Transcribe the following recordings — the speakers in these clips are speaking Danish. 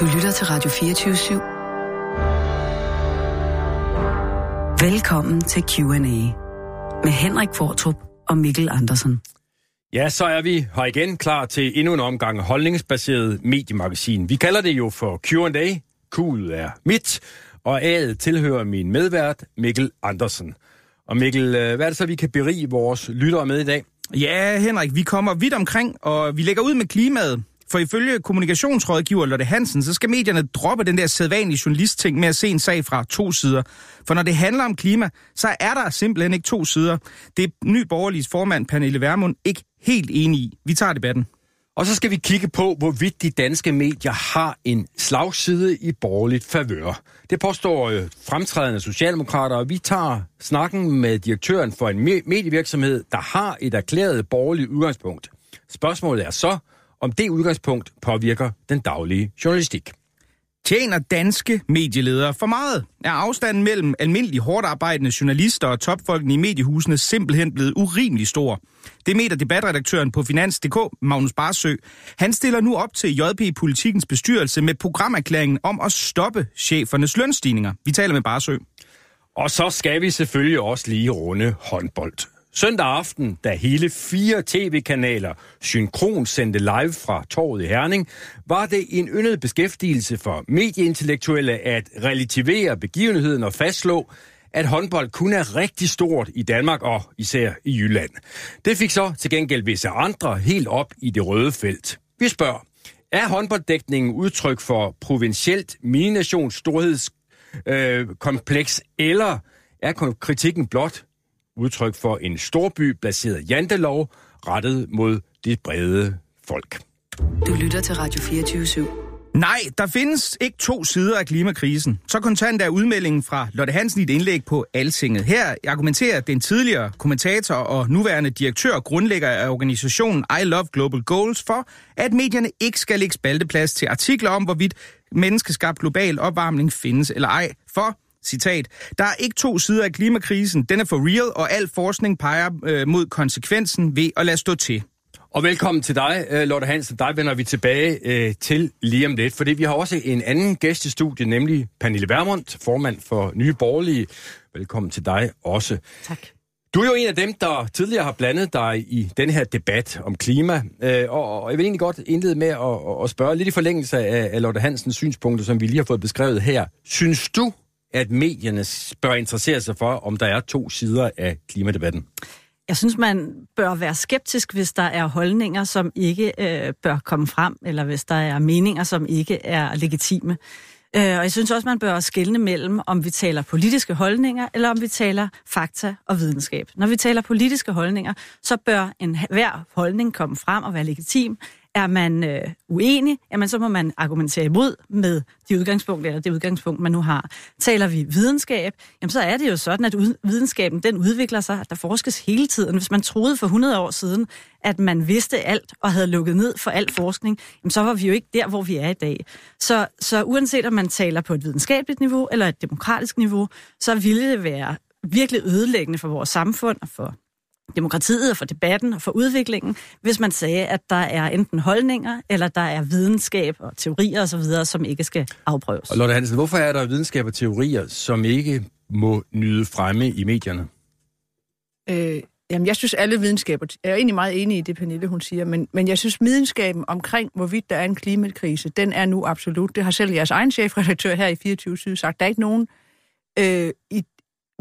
Du lytter til Radio 24 /7. Velkommen til Q&A med Henrik Fortrup og Mikkel Andersen. Ja, så er vi her igen klar til endnu en omgang holdningsbaseret mediemagasin. Vi kalder det jo for Q&A. Q'et er mit, og A'et tilhører min medvært Mikkel Andersen. Og Mikkel, øh, hvad er det så, vi kan berige vores lyttere med i dag? Ja, Henrik, vi kommer vidt omkring, og vi lægger ud med klimaet. For ifølge kommunikationsrådgiver Lotte Hansen, så skal medierne droppe den der sædvanlige journalistting med at se en sag fra to sider. For når det handler om klima, så er der simpelthen ikke to sider. Det er ny borgerliges formand, Pernille Vermund, ikke helt enig i. Vi tager debatten. Og så skal vi kigge på, hvorvidt de danske medier har en slagside i borgerligt favør. Det påstår øh, fremtrædende socialdemokrater, og vi tager snakken med direktøren for en medievirksomhed, der har et erklæret borgerligt udgangspunkt. Spørgsmålet er så, om det udgangspunkt påvirker den daglige journalistik. Tjener danske medieledere for meget? Er afstanden mellem almindelige hårdt arbejdende journalister og topfolkene i mediehusene simpelthen blevet urimelig stor? Det mener debatredaktøren på Finans.dk, Magnus Barsø. Han stiller nu op til JP Politikens bestyrelse med programerklæringen om at stoppe chefernes lønstigninger. Vi taler med Barsø. Og så skal vi selvfølgelig også lige runde håndbold. Søndag aften, da hele fire tv-kanaler synkron sendte live fra torvet i Herning, var det en yndet beskæftigelse for medieintellektuelle at relativere begivenheden og fastslå, at håndbold kun er rigtig stort i Danmark og især i Jylland. Det fik så til gengæld visse andre helt op i det røde felt. Vi spørger, er håndbolddækningen udtryk for provincielt mininations storhedskompleks, øh, eller er kritikken blot udtryk for en storby-baseret jantelov rettet mod de brede folk. Du lytter til Radio 24 /7. Nej, der findes ikke to sider af klimakrisen. Så kontant er udmeldingen fra Lotte Hansen i et indlæg på Altinget. Her argumenterer den tidligere kommentator og nuværende direktør og grundlægger af organisationen I Love Global Goals for, at medierne ikke skal lægge spalteplads til artikler om, hvorvidt menneskeskabt global opvarmning findes eller ej. For Citat. Der er ikke to sider af klimakrisen. Den er for real, og al forskning peger øh, mod konsekvensen ved at lade stå til. Og velkommen til dig, øh, Lotte Hansen. Dig vender vi tilbage øh, til lige om lidt, fordi vi har også en anden gæst i studiet, nemlig Pernille Vermund, formand for Nye Borgerlige. Velkommen til dig også. Tak. Du er jo en af dem, der tidligere har blandet dig i den her debat om klima, øh, og, og jeg vil egentlig godt indlede med at, at spørge lidt i forlængelse af, af Lotte Hansens synspunkter, som vi lige har fået beskrevet her. Synes du, at medierne bør interessere sig for, om der er to sider af klimadebatten? Jeg synes, man bør være skeptisk, hvis der er holdninger, som ikke øh, bør komme frem, eller hvis der er meninger, som ikke er legitime. Øh, og jeg synes også, man bør skelne mellem, om vi taler politiske holdninger, eller om vi taler fakta og videnskab. Når vi taler politiske holdninger, så bør en hver holdning komme frem og være legitim. Er man øh, uenig, jamen så må man argumentere imod med de udgangspunkter, eller det udgangspunkt, man nu har. Taler vi videnskab, jamen så er det jo sådan, at videnskaben den udvikler sig, at der forskes hele tiden. Hvis man troede for 100 år siden, at man vidste alt og havde lukket ned for al forskning, jamen så var vi jo ikke der, hvor vi er i dag. Så, så uanset om man taler på et videnskabeligt niveau eller et demokratisk niveau, så ville det være virkelig ødelæggende for vores samfund og for demokratiet og for debatten og for udviklingen, hvis man sagde, at der er enten holdninger, eller der er videnskab og teorier osv., som ikke skal afprøves. Og Lotte Hansen, hvorfor er der videnskab og teorier, som ikke må nyde fremme i medierne? Øh, jamen, jeg synes, alle videnskaber... Jeg er egentlig meget enig i det, Pernille hun siger, men, men jeg synes, videnskaben omkring, hvorvidt der er en klimakrise, den er nu absolut. Det har selv jeres egen chefredaktør her i 24 sagt. Der er ikke nogen øh, i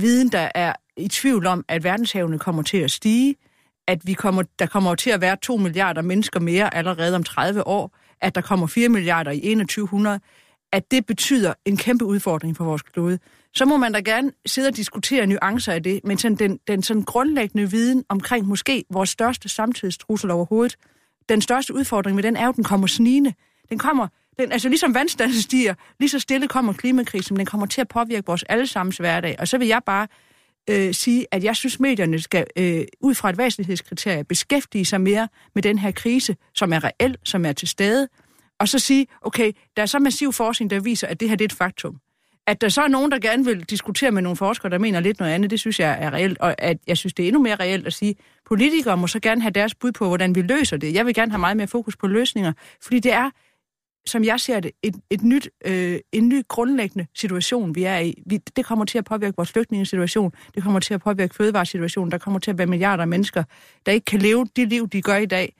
viden, der er i tvivl om, at verdenshavene kommer til at stige, at vi kommer, der kommer til at være 2 milliarder mennesker mere allerede om 30 år, at der kommer 4 milliarder i 2100, at det betyder en kæmpe udfordring for vores klode. Så må man da gerne sidde og diskutere nuancer af det, men sådan den, den sådan grundlæggende viden omkring måske vores største samtidstrussel overhovedet, den største udfordring med den er jo, at den kommer snigende. Den kommer, den, altså ligesom vandstanden stiger, lige så stille kommer klimakrisen, men den kommer til at påvirke vores allesammens hverdag. Og så vil jeg bare øh, sige, at jeg synes, medierne skal øh, ud fra et væsentlighedskriterie beskæftige sig mere med den her krise, som er reel, som er til stede, og så sige, okay, der er så massiv forskning, der viser, at det her det er et faktum. At der så er nogen, der gerne vil diskutere med nogle forskere, der mener lidt noget andet, det synes jeg er reelt, og at jeg synes, det er endnu mere reelt at sige, politikere må så gerne have deres bud på, hvordan vi løser det. Jeg vil gerne have meget mere fokus på løsninger, fordi det er som jeg ser det, et, et nyt, øh, en ny grundlæggende situation, vi er i. Vi, det kommer til at påvirke vores flygtningesituation, det kommer til at påvirke fødevaresituationen, der kommer til at være milliarder af mennesker, der ikke kan leve det liv, de gør i dag.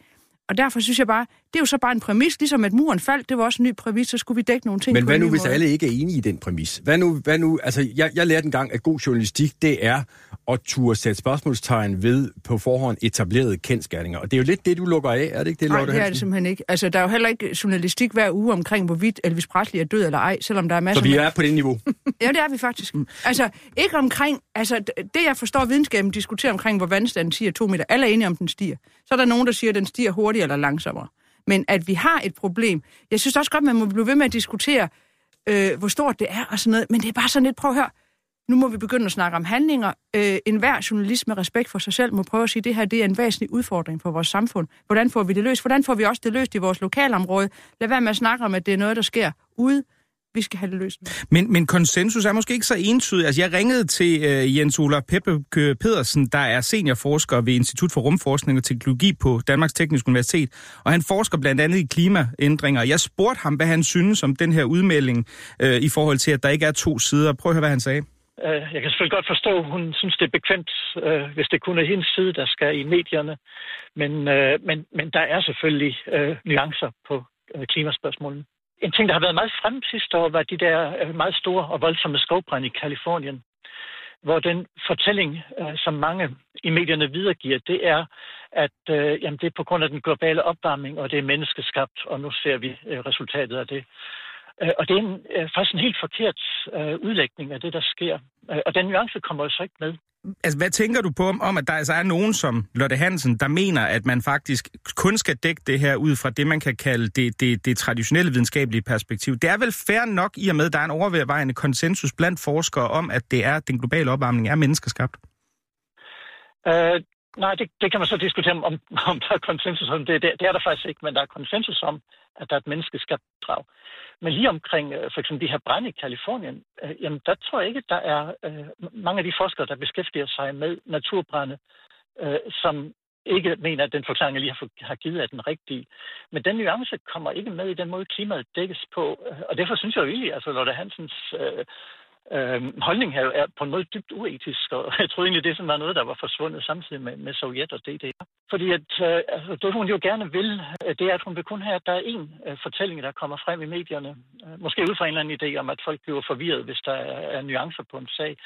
Og derfor synes jeg bare, det er jo så bare en præmis, ligesom at muren faldt, det var også en ny præmis, så skulle vi dække nogle ting. Men hvad nu, hvis måde. alle ikke er enige i den præmis? Hvad nu, hvad nu altså jeg, jeg lærte engang, at god journalistik, det er at turde sætte spørgsmålstegn ved på forhånd etablerede kendskærninger. Og det er jo lidt det, du lukker af, er det ikke det, Nej, Lotte det er det simpelthen ikke. Altså, der er jo heller ikke journalistik hver uge omkring, hvorvidt Elvis Presley er død eller ej, selvom der er masser Så vi er på det niveau? ja, det er vi faktisk. Altså, ikke omkring, altså det jeg forstår videnskaben diskuterer omkring, hvor vandstanden stiger to meter, alle er enige om, den stiger. Så er der nogen, der siger, at den stiger hurtigere eller langsommere men at vi har et problem. Jeg synes også godt, man må blive ved med at diskutere, øh, hvor stort det er og sådan noget, men det er bare sådan lidt, prøv at høre, nu må vi begynde at snakke om handlinger. Øh, en hver journalist med respekt for sig selv må prøve at sige, at det her det er en væsentlig udfordring for vores samfund. Hvordan får vi det løst? Hvordan får vi også det løst i vores lokalområde? Lad være med at snakke om, at det er noget, der sker ude vi skal have det løst. Men, men konsensus er måske ikke så entydig. Altså, jeg ringede til uh, Jens Ola Peppe Pedersen, der er seniorforsker ved Institut for Rumforskning og Teknologi på Danmarks Tekniske Universitet, og han forsker blandt andet i klimaændringer. Jeg spurgte ham, hvad han synes om den her udmelding uh, i forhold til, at der ikke er to sider. Prøv at høre, hvad han sagde. Øh, jeg kan selvfølgelig godt forstå, at hun synes, det er bekvemt, hvis det kun er hendes side, der skal i medierne. Men, men, men der er selvfølgelig nuancer på klimaspørgsmålene. En ting, der har været meget frem sidste år, var de der øh, meget store og voldsomme skovbrænde i Kalifornien, hvor den fortælling, øh, som mange i medierne videregiver, det er, at øh, jamen, det er på grund af den globale opvarmning, og det er menneskeskabt, og nu ser vi øh, resultatet af det. Og det er en, faktisk en helt forkert udlægning af det, der sker. Og den nuance kommer jo så ikke med. Altså, hvad tænker du på om, at der altså er nogen som Lotte Hansen, der mener, at man faktisk kun skal dække det her ud fra det, man kan kalde det, det, det traditionelle videnskabelige perspektiv? Det er vel fair nok i og med, at der er en overvejende konsensus blandt forskere om, at det er den globale opvarmning er menneskeskabt? Uh, nej, det, det kan man så diskutere, om, om der er konsensus om det. det. Det er der faktisk ikke, men der er konsensus om, at der er et menneskeskabt drag. Men lige omkring øh, for eksempel de her brænde i Kalifornien, øh, jamen der tror jeg ikke, der er øh, mange af de forskere, der beskæftiger sig med naturbrænde, øh, som ikke mener, at den forklaring, jeg lige har, har givet, er den rigtige. Men den nuance kommer ikke med i den måde, klimaet dækkes på. Øh, og derfor synes jeg jo egentlig, altså Lotte Hansens øh, øh, holdning her er på en måde dybt uetisk, og jeg tror egentlig, det sådan var noget, der var forsvundet samtidig med, med Sovjet og DDR. Fordi at, øh, altså, det hun jo gerne vil, øh, det er, at hun vil kun have, at der er én øh, fortælling, der kommer frem i medierne. Øh, måske ud fra en eller anden idé om, at folk bliver forvirret, hvis der er, er nuancer på en sag.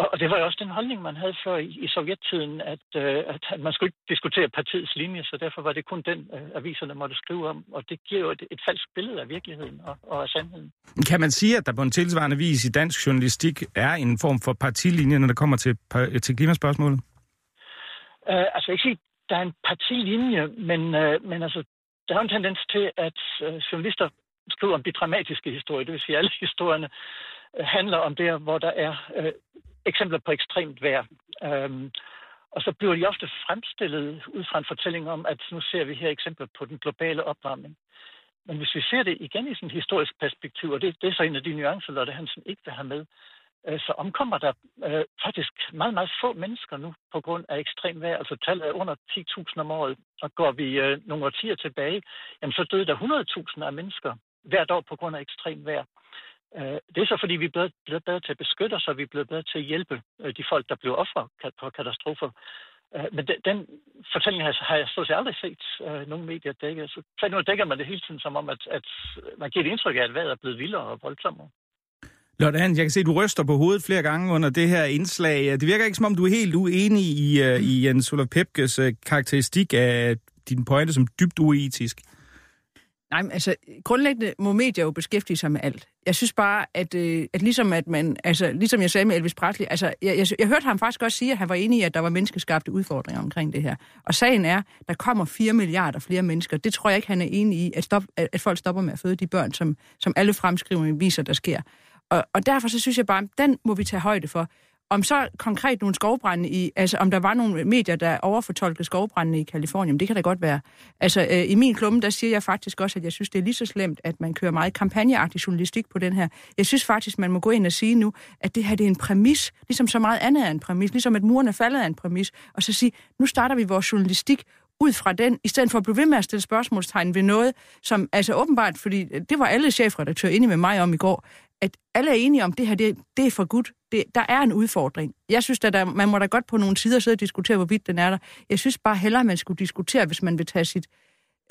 Og, og det var jo også den holdning, man havde før i, i sovjettiden, at, øh, at man skulle ikke diskutere partiets linje, så derfor var det kun den, øh, aviserne måtte skrive om. Og det giver jo et, et falsk billede af virkeligheden og, og af sandheden. Kan man sige, at der på en tilsvarende vis i dansk journalistik er en form for partilinje, når det kommer til, til klimaspørgsmålet? Uh, altså ikke sige, der er en partilinje, men, uh, men altså, der er en tendens til, at uh, journalister skriver om de dramatiske historier, det vil sige, at alle historierne uh, handler om det, hvor der er uh, eksempler på ekstremt vejr. Um, og så bliver de ofte fremstillet ud fra en fortælling om, at nu ser vi her eksempler på den globale opvarmning. Men hvis vi ser det igen i sådan et historisk perspektiv, og det, det er så en af de nuancer, Lotte Hansen ikke vil have med, øh, så omkommer der øh, faktisk meget, meget få mennesker nu på grund af ekstrem vejr. Altså tallet er under 10.000 om året, og går vi øh, nogle årtier tilbage, jamen så døde der 100.000 af mennesker hvert år på grund af ekstrem vejr. Øh, det er så, fordi vi er blevet, blevet bedre til at beskytte os, og vi er blevet bedre til at hjælpe øh, de folk, der bliver ofre på katastrofer. Øh, men den, den fortælling har, har jeg stort set aldrig set øh, nogen medier dække. Så nu dækker man det hele tiden som om, at, at man giver et indtryk af, at vejret er blevet vildere og voldsommere. Lotte Hans, jeg kan se, at du ryster på hovedet flere gange under det her indslag. Det virker ikke, som om du er helt uenig i, uh, i Jens Olof Pepkes uh, karakteristik af din pointe som dybt uetisk. Nej, men altså, grundlæggende må medier jo beskæftige sig med alt. Jeg synes bare, at, øh, at ligesom at man, altså, ligesom jeg sagde med Elvis Presley, altså, jeg, jeg, jeg hørte ham faktisk også sige, at han var enig i, at der var menneskeskabte udfordringer omkring det her. Og sagen er, der kommer 4 milliarder flere mennesker. Det tror jeg ikke, han er enig i, at, stop, at, at folk stopper med at føde de børn, som, som alle fremskrivninger viser, der sker. Og, og derfor så synes jeg bare, den må vi tage højde for. Om så konkret nogle skovbrænde i, altså om der var nogle medier, der overfortolkede skovbrændene i Kalifornien, det kan da godt være. Altså øh, i min klumme, der siger jeg faktisk også, at jeg synes, det er lige så slemt, at man kører meget kampagneagtig journalistik på den her. Jeg synes faktisk, man må gå ind og sige nu, at det her det er en præmis, ligesom så meget andet er en præmis, ligesom at muren er faldet af en præmis, og så sige, nu starter vi vores journalistik ud fra den, i stedet for at blive ved med at stille spørgsmålstegn ved noget, som altså åbenbart, fordi det var alle chefredaktører inde med mig om i går, at alle er enige om, at det her det, det er for godt. Det, der er en udfordring. Jeg synes, at der, man må da godt på nogle sider sidde og diskutere, hvorvidt den er der. Jeg synes bare hellere, at man skulle diskutere, hvis man vil tage sit,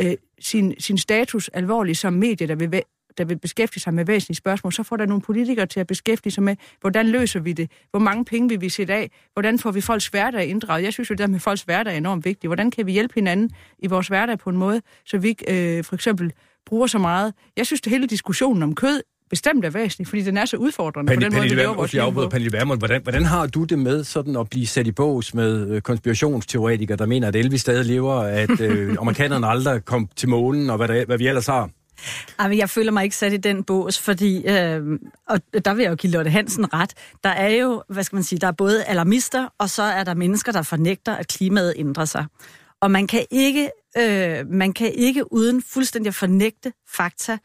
øh, sin, sin status alvorligt som medie, der vil, der vil beskæftige sig med væsentlige spørgsmål, så får der nogle politikere til at beskæftige sig med, hvordan løser vi det? Hvor mange penge vil vi sætte af? Hvordan får vi folks hverdag inddraget? Jeg synes jo, det der med folks hverdag er enormt vigtigt. Hvordan kan vi hjælpe hinanden i vores hverdag på en måde, så vi ikke øh, for eksempel bruger så meget? Jeg synes, det hele diskussionen om kød bestemt er væsentlig, fordi den er så udfordrende Pernille, på den måde, vi lever vores. Pernille Vermund, hvordan, hvordan har du det med sådan at blive sat i bås med øh, konspirationsteoretikere, der mener, at Elvis stadig lever, at øh, amerikanerne aldrig kom til månen, og hvad, der, hvad vi ellers har? Ej, jeg føler mig ikke sat i den bås, fordi, øh, og der vil jeg jo give Lotte Hansen ret, der er jo, hvad skal man sige, der er både alarmister, og så er der mennesker, der fornægter, at klimaet ændrer sig. Og man kan ikke, øh, man kan ikke uden fuldstændig at fornægte fakta,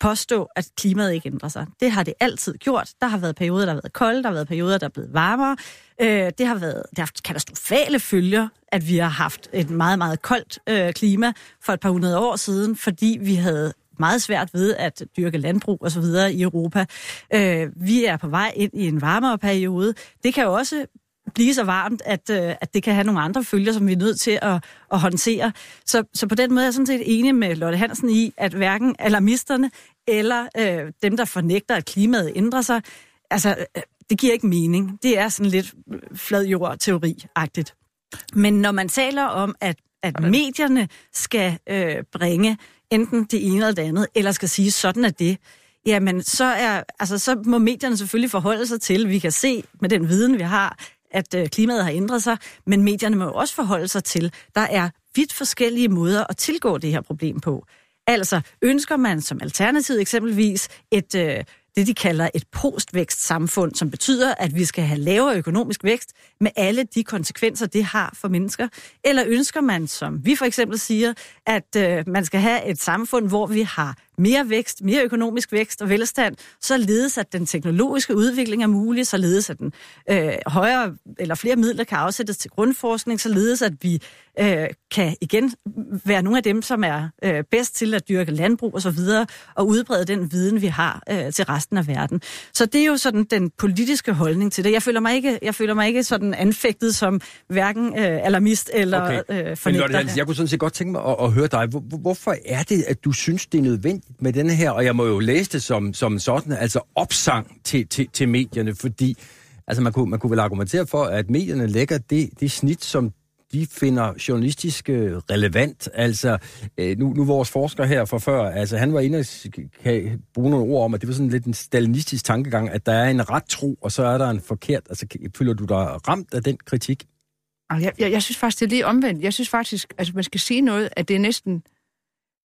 påstå, at klimaet ikke ændrer sig. Det har det altid gjort. Der har været perioder, der har været kolde, der har været perioder, der er blevet varmere. Øh, det har været det har haft katastrofale følger, at vi har haft et meget, meget koldt øh, klima for et par hundrede år siden, fordi vi havde meget svært ved at dyrke landbrug og så videre i Europa. Øh, vi er på vej ind i en varmere periode. Det kan jo også blive så varmt, at, øh, at det kan have nogle andre følger, som vi er nødt til at, at håndtere. Så, så på den måde er jeg sådan set enig med Lotte Hansen i, at hverken alarmisterne eller øh, dem, der fornægter, at klimaet ændrer sig, altså, øh, det giver ikke mening. Det er sådan lidt flad jord teori-agtigt. Men når man taler om, at, at medierne skal øh, bringe enten det ene eller det andet, eller skal sige, sådan er det, jamen så, er, altså, så må medierne selvfølgelig forholde sig til, vi kan se med den viden, vi har, at øh, klimaet har ændret sig, men medierne må også forholde sig til, der er vidt forskellige måder at tilgå det her problem på. Altså, ønsker man som alternativ eksempelvis et, øh, det, de kalder et postvækstsamfund, som betyder, at vi skal have lavere økonomisk vækst med alle de konsekvenser, det har for mennesker? Eller ønsker man, som vi for eksempel siger, at øh, man skal have et samfund, hvor vi har mere vækst, mere økonomisk vækst og velstand, således at den teknologiske udvikling er mulig, således at den øh, højere eller flere midler kan afsættes til grundforskning, således at vi øh, kan igen være nogle af dem, som er øh, bedst til at dyrke landbrug og så videre, og udbrede den viden, vi har øh, til resten af verden. Så det er jo sådan den politiske holdning til det. Jeg føler mig ikke, jeg føler mig ikke sådan anfægtet som hverken øh, alarmist eller okay. øh, fornægter. Men Lotte, jeg kunne sådan set godt tænke mig at, at høre dig. Hvorfor er det, at du synes, det er nødvendigt med den her, og jeg må jo læse det som, som sådan, altså opsang til, til, til medierne, fordi altså man, kunne, man kunne vel argumentere for, at medierne lægger det, det snit, som de finder journalistisk øh, relevant. Altså, øh, nu, nu vores forsker her fra før, altså han var inde og kan bruge nogle ord om, at det var sådan lidt en stalinistisk tankegang, at der er en ret tro, og så er der en forkert. Altså, føler du dig ramt af den kritik? Jeg, jeg, jeg synes faktisk, det er lige omvendt. Jeg synes faktisk, altså man skal sige noget, at det er næsten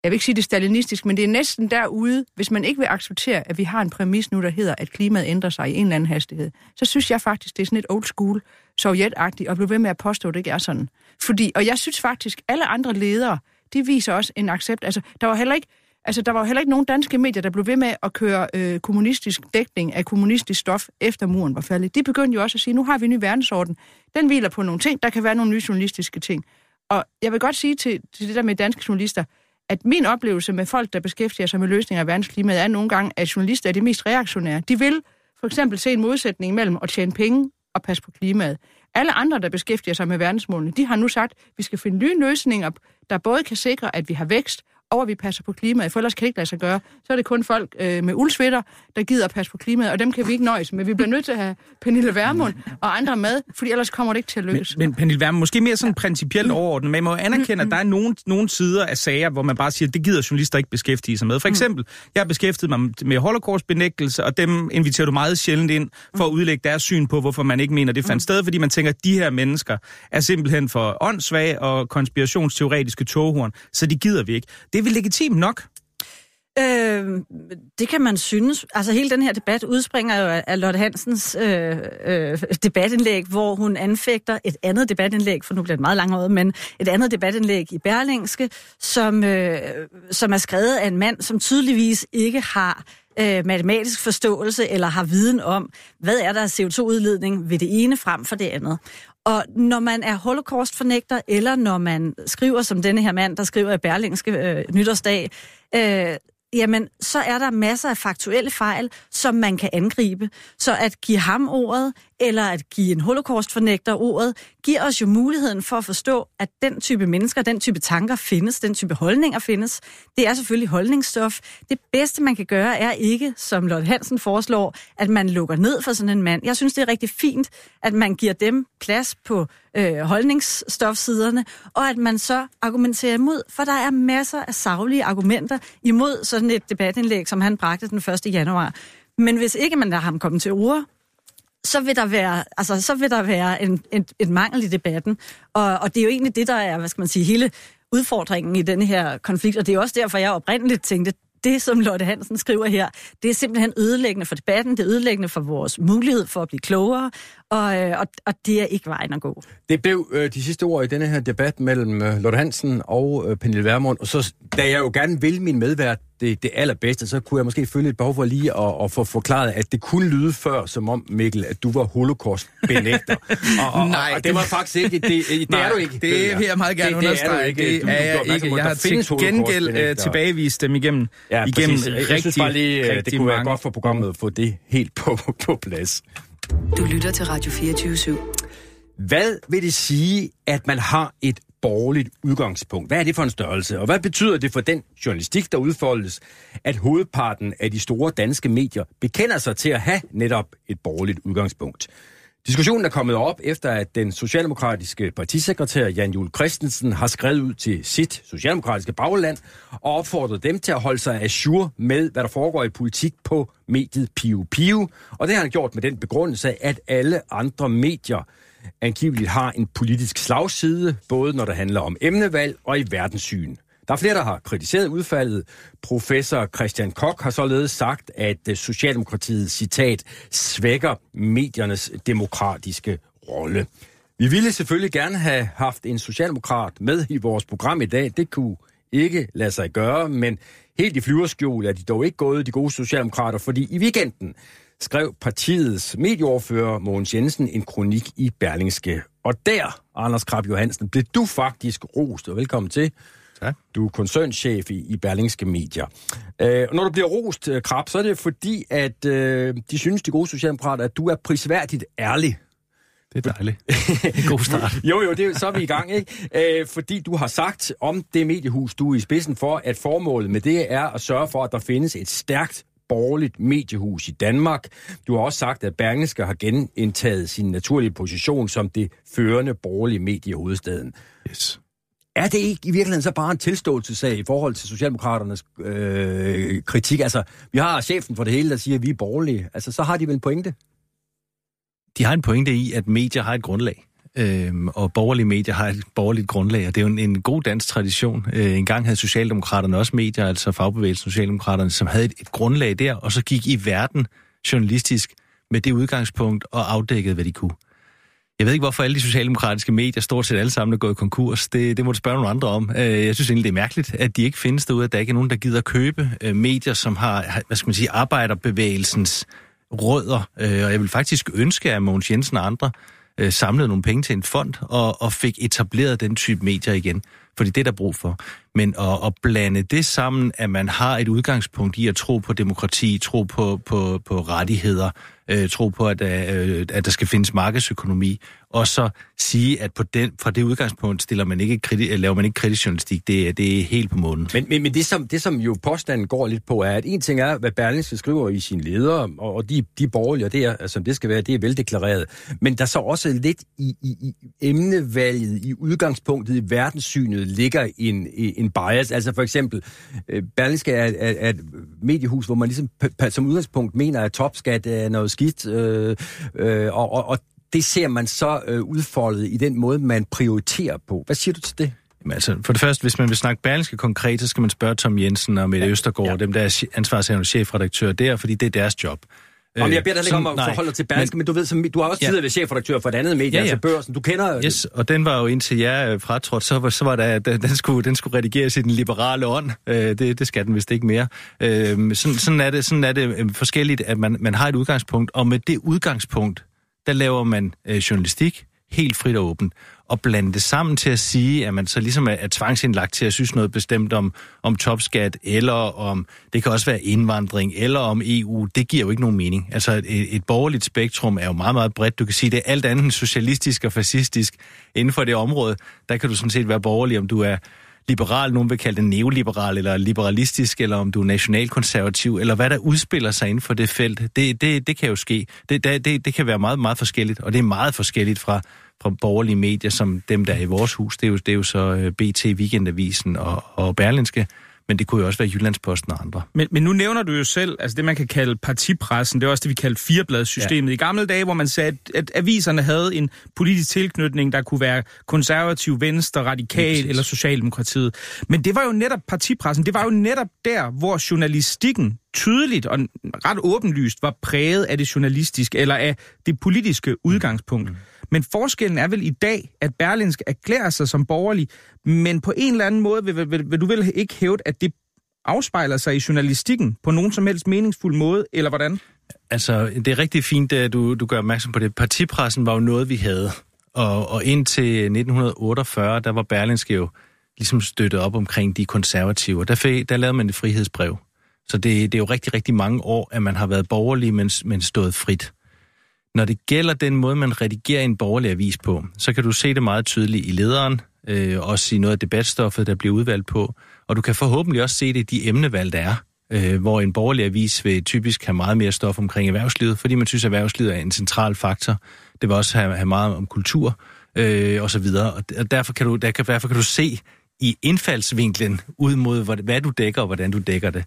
jeg vil ikke sige det stalinistisk, men det er næsten derude, hvis man ikke vil acceptere, at vi har en præmis nu, der hedder, at klimaet ændrer sig i en eller anden hastighed, så synes jeg faktisk, det er sådan et old school, sovjetagtigt, og blive ved med at påstå, at det ikke er sådan. Fordi, og jeg synes faktisk, alle andre ledere, de viser også en accept. Altså, der var heller ikke, altså, der var heller ikke nogen danske medier, der blev ved med at køre øh, kommunistisk dækning af kommunistisk stof, efter muren var faldet. De begyndte jo også at sige, nu har vi en ny verdensorden. Den hviler på nogle ting, der kan være nogle nye journalistiske ting. Og jeg vil godt sige til, til det der med danske journalister, at min oplevelse med folk, der beskæftiger sig med løsninger af verdensklimaet, er nogle gange, at journalister er de mest reaktionære. De vil for eksempel se en modsætning mellem at tjene penge og passe på klimaet. Alle andre, der beskæftiger sig med verdensmålene, de har nu sagt, at vi skal finde nye løsninger, der både kan sikre, at vi har vækst, og at vi passer på klimaet, for ellers kan det ikke lade sig gøre. Så er det kun folk øh, med uldsvitter, der gider at passe på klimaet, og dem kan vi ikke nøjes med. Vi bliver nødt til at have Pernille Vermund og andre med, fordi ellers kommer det ikke til at lykkes. Men, men Pernille Vermund, måske mere sådan principielt mm. overordnet, men man må anerkende, at der er nogle, nogle sider af sager, hvor man bare siger, at det gider journalister ikke beskæftige sig med. For mm. eksempel, jeg har beskæftiget mig med holocaustbenægtelse, og dem inviterer du meget sjældent ind for at mm. udlægge deres syn på, hvorfor man ikke mener, det fandt sted, fordi man tænker, at de her mennesker er simpelthen for åndssvage og konspirationsteoretiske toghorn, så de gider vi ikke. Det er vel legitimt nok? Øh, det kan man synes. Altså hele den her debat udspringer jo af Lotte Hansens øh, øh, debatindlæg, hvor hun anfægter et andet debatindlæg, for nu bliver det meget langt men et andet debatindlæg i Berlingske, som, øh, som er skrevet af en mand, som tydeligvis ikke har øh, matematisk forståelse eller har viden om, hvad er der CO2-udledning ved det ene frem for det andet. Og når man er holocaust-fornægter, eller når man skriver som denne her mand, der skriver i Berlingske øh, Nytårsdag, øh, jamen så er der masser af faktuelle fejl, som man kan angribe. Så at give ham ordet, eller at give en holocaust-fornægter ordet, giver os jo muligheden for at forstå, at den type mennesker, den type tanker findes, den type holdninger findes. Det er selvfølgelig holdningsstof. Det bedste, man kan gøre, er ikke, som Lotte Hansen foreslår, at man lukker ned for sådan en mand. Jeg synes, det er rigtig fint, at man giver dem plads på øh, holdningsstofsiderne, og at man så argumenterer imod, for der er masser af savlige argumenter imod sådan et debatindlæg, som han bragte den 1. januar. Men hvis ikke man lader ham komme til ord, så vil der være, altså, så vil der være en, en, en mangel i debatten. Og, og det er jo egentlig det, der er, hvad skal man sige, hele udfordringen i denne her konflikt, og det er også derfor, jeg oprindeligt tænkte, det, som Lotte Hansen skriver her, det er simpelthen ødelæggende for debatten, det er ødelæggende for vores mulighed for at blive klogere, og, øh, og, og det er ikke vejen at gå. Det blev øh, de sidste ord i denne her debat mellem øh, Lotte Hansen og øh, Pernille Vermund, og så da jeg jo gerne vil min medvært det, det allerbedste, så kunne jeg måske føle et behov for lige at, at få forklaret, at det kunne lyde før, som om, Mikkel, at du var holocaust-benægter. og, og, Nej, og, og det var faktisk ikke, det, det Nej, er du ikke. Det vil jeg meget gerne det, understrege. Det er, ikke. det er jeg ikke. Jeg har til gengæld uh, tilbagevist dem igennem, ja, igennem rigtig, Jeg synes bare lige, øh, rigtig det kunne mange. være godt for programmet at få det helt på, på plads. Du lytter til Radio 24 /7. Hvad vil det sige, at man har et borgerligt udgangspunkt? Hvad er det for en størrelse? Og hvad betyder det for den journalistik, der udfoldes, at hovedparten af de store danske medier bekender sig til at have netop et borgerligt udgangspunkt? Diskussionen er kommet op efter, at den socialdemokratiske partisekretær Jan Jul Christensen har skrevet ud til sit socialdemokratiske bagland og opfordret dem til at holde sig assur med, hvad der foregår i politik på mediet Pio Pio. Og det har han gjort med den begrundelse, at alle andre medier angiveligt har en politisk slagside, både når det handler om emnevalg og i verdenssyn. Der er flere, der har kritiseret udfaldet. Professor Christian Koch har således sagt, at øh, Socialdemokratiet, citat, svækker mediernes demokratiske rolle. Vi ville selvfølgelig gerne have haft en socialdemokrat med i vores program i dag. Det kunne ikke lade sig gøre, men helt i flyverskjul er de dog ikke gået, de gode socialdemokrater, fordi i weekenden skrev partiets medieordfører Mogens Jensen en kronik i Berlingske. Og der, Anders Krab Johansen, blev du faktisk rost, og velkommen til. Tak. Du er koncernchef i, i Berlingske Medier. Øh, og når du bliver rost, øh, Krab, så er det fordi, at øh, de synes, de gode socialdemokrater, at du er prisværdigt ærlig. Det er dejligt. God start. Jo, jo, det, så er vi i gang, ikke? Øh, fordi du har sagt om det mediehus, du er i spidsen for, at formålet med det er at sørge for, at der findes et stærkt borgerligt mediehus i Danmark. Du har også sagt, at Berlingske har genindtaget sin naturlige position som det førende borgerlige medie i hovedstaden. Yes. Er det ikke i virkeligheden så bare en tilståelsessag i forhold til Socialdemokraternes øh, kritik? Altså, vi har chefen for det hele, der siger, at vi er borgerlige. Altså, så har de vel en pointe? De har en pointe i, at medier har et grundlag. Øhm, og borgerlige medier har et borgerligt grundlag, og det er jo en, en god dansk tradition. Øh, en gang havde Socialdemokraterne også medier, altså fagbevægelsen Socialdemokraterne, som havde et, et grundlag der, og så gik i verden journalistisk med det udgangspunkt og afdækkede, hvad de kunne. Jeg ved ikke, hvorfor alle de socialdemokratiske medier stort set alle sammen er gået konkurs. Det, det må du spørge nogle andre om. Øh, jeg synes egentlig, det er mærkeligt, at de ikke findes derude, at der ikke er nogen, der gider købe øh, medier, som har, hvad skal man sige, arbejderbevægelsens rødder. Øh, og jeg vil faktisk ønske, at Mogens Jensen og andre øh, samlede nogle penge til en fond og, og fik etableret den type medier igen. Fordi det er der brug for. Men at, at blande det sammen, at man har et udgangspunkt i at tro på demokrati, tro på, på, på rettigheder, øh, tro på, at, øh, at der skal findes markedsøkonomi, og så sige, at på den, fra det udgangspunkt stiller man ikke kriti- øh, laver man ikke kritisk journalistik, det, det er helt på månen. Men, men, men det, som, det, som jo påstanden går lidt på, er, at en ting er, hvad Berlingske skriver i sine ledere, og, og de, de borgerlige, det er, øh, som det skal være, det er veldeklareret. Men der så også lidt i, i, i emnevalget, i udgangspunktet, i verdenssynet, ligger en, øh, en bias. Altså for eksempel, Berlingske er, er, er et mediehus, hvor man ligesom som udgangspunkt mener, at topskat er noget skidt, øh, øh, og, og, og det ser man så øh, udfoldet i den måde, man prioriterer på. Hvad siger du til det? Jamen, altså, for det første, hvis man vil snakke Berlingske konkret, så skal man spørge Tom Jensen og Mette ja, Østergaard, ja. dem der er ansvarshavende chefredaktør der, fordi det er deres job. Om jeg beder dig ikke om at nej, forholde dig til Berlingske, men, men du ved, som, du har også Ja. tidligere været chefredaktør for et andet medie, Ja, ja. altså børsen. Du kender... Yes, og den var jo indtil jeg øh, fratrådte, så var, så var der, den, den, skulle, den skulle redigeres i den liberale ånd. Øh, det, det skal den vist ikke mere. Øh, sådan, sådan er det, sådan er det øh, forskelligt, at man, man har et udgangspunkt, og med det udgangspunkt, der laver man øh, journalistik helt frit og åbent, og blande det sammen til at sige, at man så ligesom er, er tvangsindlagt til at synes noget bestemt om, om topskat, eller om, det kan også være indvandring, eller om EU, det giver jo ikke nogen mening. Altså et, et borgerligt spektrum er jo meget, meget bredt. Du kan sige, det er alt andet end socialistisk og fascistisk inden for det område. Der kan du sådan set være borgerlig, om du er liberal, nogen vil kalde det neoliberal, eller liberalistisk, eller om du er nationalkonservativ, eller hvad der udspiller sig inden for det felt, det, det, det kan jo ske. Det, det, det, kan være meget, meget forskelligt, og det er meget forskelligt fra, fra borgerlige medier, som dem, der er i vores hus. Det er jo, det er jo så øh, BT, Weekendavisen og, og Berlinske, men det kunne jo også være Jyllandsposten og andre. Men, men nu nævner du jo selv, altså det man kan kalde partipressen, det er også det, vi kalder firebladssystemet. Ja. I gamle dage, hvor man sagde, at, at aviserne havde en politisk tilknytning, der kunne være konservativ, venstre, radikal eller socialdemokratiet. Men det var jo netop partipressen, det var jo netop der, hvor journalistikken tydeligt og ret åbenlyst var præget af det journalistiske eller af det politiske udgangspunkt. Mm. Men forskellen er vel i dag, at Berlinske erklærer sig som borgerlig, men på en eller anden måde vil, vil, vil du vel ikke hæve, at det afspejler sig i journalistikken på nogen som helst meningsfuld måde, eller hvordan? Altså, det er rigtig fint, at du, du gør opmærksom på det. Partipressen var jo noget, vi havde. Og, og indtil 1948, der var Berlinske jo ligesom støttet op omkring de konservative. Der, fik, der lavede man et frihedsbrev. Så det, det er jo rigtig, rigtig mange år, at man har været borgerlig, men, men stået frit. Når det gælder den måde, man redigerer en borgerlig avis på, så kan du se det meget tydeligt i lederen, øh, også i noget af debatstoffet, der bliver udvalgt på. Og du kan forhåbentlig også se det i de emnevalg, der er, øh, hvor en borgerlig avis vil typisk have meget mere stof omkring erhvervslivet, fordi man synes, at erhvervslivet er en central faktor. Det vil også have, have meget om kultur øh, og så videre. Og derfor kan, du, der kan, derfor kan du se i indfaldsvinklen ud mod, hvad, hvad du dækker og hvordan du dækker det.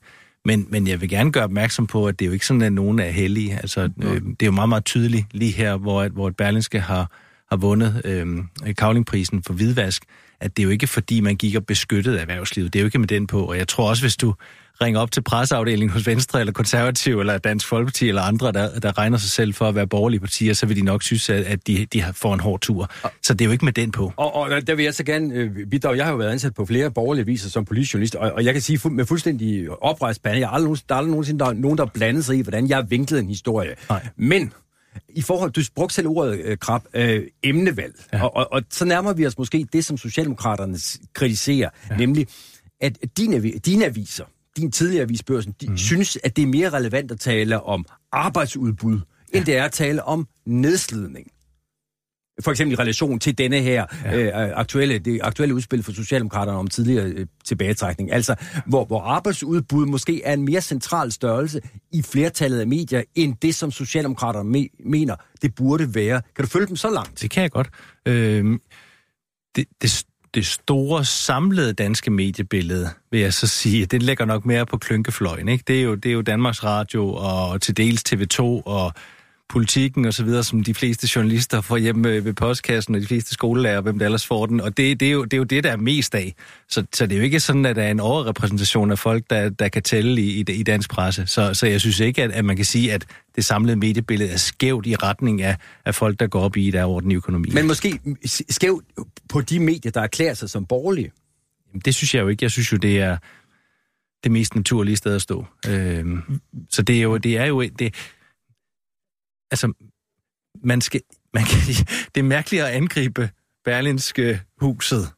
Men, men jeg vil gerne gøre opmærksom på, at det er jo ikke sådan, at nogen er heldige. Altså, øh, det er jo meget, meget tydeligt lige her, hvor, hvor et Berlinske har, har vundet øh, kavlingprisen for hvidvask, at det er jo ikke fordi, man gik og beskyttede erhvervslivet. Det er jo ikke med den på. Og jeg tror også, hvis du ringer op til presseafdelingen hos Venstre, eller Konservativ, eller Dansk Folkeparti, eller andre, der, der regner sig selv for at være borgerlige partier, så vil de nok synes, at, de, de har får en hård tur. Så det er jo ikke med den på. Og, og der vil jeg så gerne øh, bidrage. Jeg har jo været ansat på flere borgerlige aviser som politisk journalist, og, og jeg kan sige fu- med fuldstændig oprejst pande, jeg har aldrig, der er aldrig nogensinde der er nogen, der har blandet sig i, hvordan jeg har vinklet en historie. Nej. Men i forhold, du brugte selv ordet, øh, Krab, øh, emnevalg. Ja. Og, og, og så nærmer vi os måske det, som Socialdemokraterne kritiserer, ja. nemlig at dine, dine aviser, din tidligere avisbørsen, de mm. synes, at det er mere relevant at tale om arbejdsudbud, ja. end det er at tale om nedslidning. For eksempel i relation til denne her ja. øh, aktuelle, det aktuelle udspil for Socialdemokraterne om tidligere øh, tilbagetrækning. Altså, hvor, hvor arbejdsudbud måske er en mere central størrelse i flertallet af medier, end det, som Socialdemokraterne me- mener, det burde være. Kan du følge dem så langt? Det kan jeg godt. Øh, det, det, det store samlede danske mediebillede, vil jeg så sige, det ligger nok mere på klynkefløjen. Ikke? Det, er jo, det er jo Danmarks Radio og til dels TV2 og politikken og så videre, som de fleste journalister får hjemme ved postkassen, og de fleste skolelærer, hvem der ellers får den. Og det, det, er, jo, det er jo det, der er mest af. Så, så det er jo ikke sådan, at der er en overrepræsentation af folk, der, der kan tælle i, i, i dansk presse. Så, så jeg synes ikke, at, at man kan sige, at det samlede mediebillede er skævt i retning af, af folk, der går op i, der er orden i økonomi. Men måske skævt på de medier, der erklærer sig som borgerlige. Jamen, Det synes jeg jo ikke. Jeg synes jo, det er det mest naturlige sted at stå. Øhm, så det er jo, det er jo, det, altså, man skal, man kan, det er mærkeligt at angribe Berlinske huset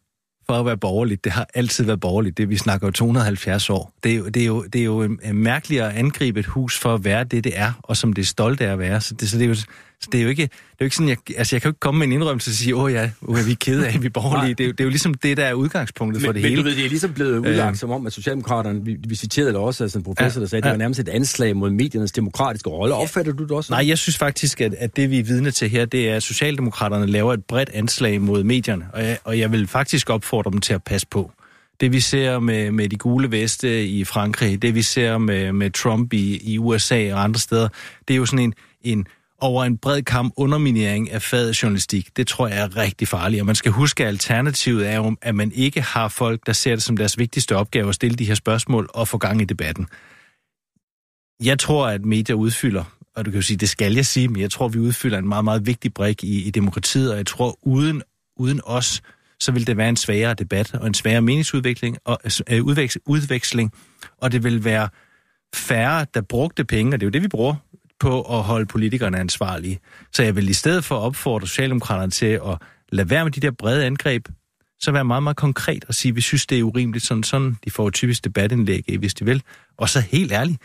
for at være borgerligt. Det har altid været borgerligt. Det vi snakker jo 270 år. Det er jo, det er jo, det er jo mærkeligt at angribe et hus for at være det, det er, og som det er stolt af at være. Så det, så det er jo, så det er jo ikke, det er jo ikke sådan, jeg, altså jeg kan jo ikke komme med en indrømmelse og sige, åh ja, okay, vi er kede af, vi er borgerlige. Det er, jo, det er jo ligesom det, der er udgangspunktet for Men, det men hele. du ved, det er ligesom blevet Øh. udlagt som om, at Socialdemokraterne, vi, vi citerede det også, altså en professor, Ja, der sagde, at det ja. var nærmest et anslag mod mediernes demokratiske rolle. Opfatter du det også? Nej, jeg synes faktisk, at, at det vi er vidne til her, det er, at Socialdemokraterne laver et bredt anslag mod medierne, og jeg, og jeg vil faktisk opfordre dem til at passe på. Det vi ser med, med de gule veste i Frankrig, det vi ser med, med Trump i, i USA og andre steder, det er jo sådan en, en over en bred kamp underminering af faget journalistik. Det tror jeg er rigtig farligt, og man skal huske, at alternativet er jo, at man ikke har folk, der ser det som deres vigtigste opgave at stille de her spørgsmål og få gang i debatten. Jeg tror, at medier udfylder og du kan jo sige, det skal jeg sige, men jeg tror, vi udfylder en meget, meget vigtig brik i, i demokratiet, og jeg tror, uden, uden os, så vil det være en sværere debat og en sværere meningsudvikling og øh, udveksling, og det vil være færre, der brugte penge, og det er jo det, vi bruger på at holde politikerne ansvarlige. Så jeg vil i stedet for opfordre Socialdemokraterne til at lade være med de der brede angreb, så være meget, meget konkret og sige, at vi synes, det er urimeligt, sådan sådan. De får jo typisk debatindlæg, øh, hvis de vil. Og så helt ærligt,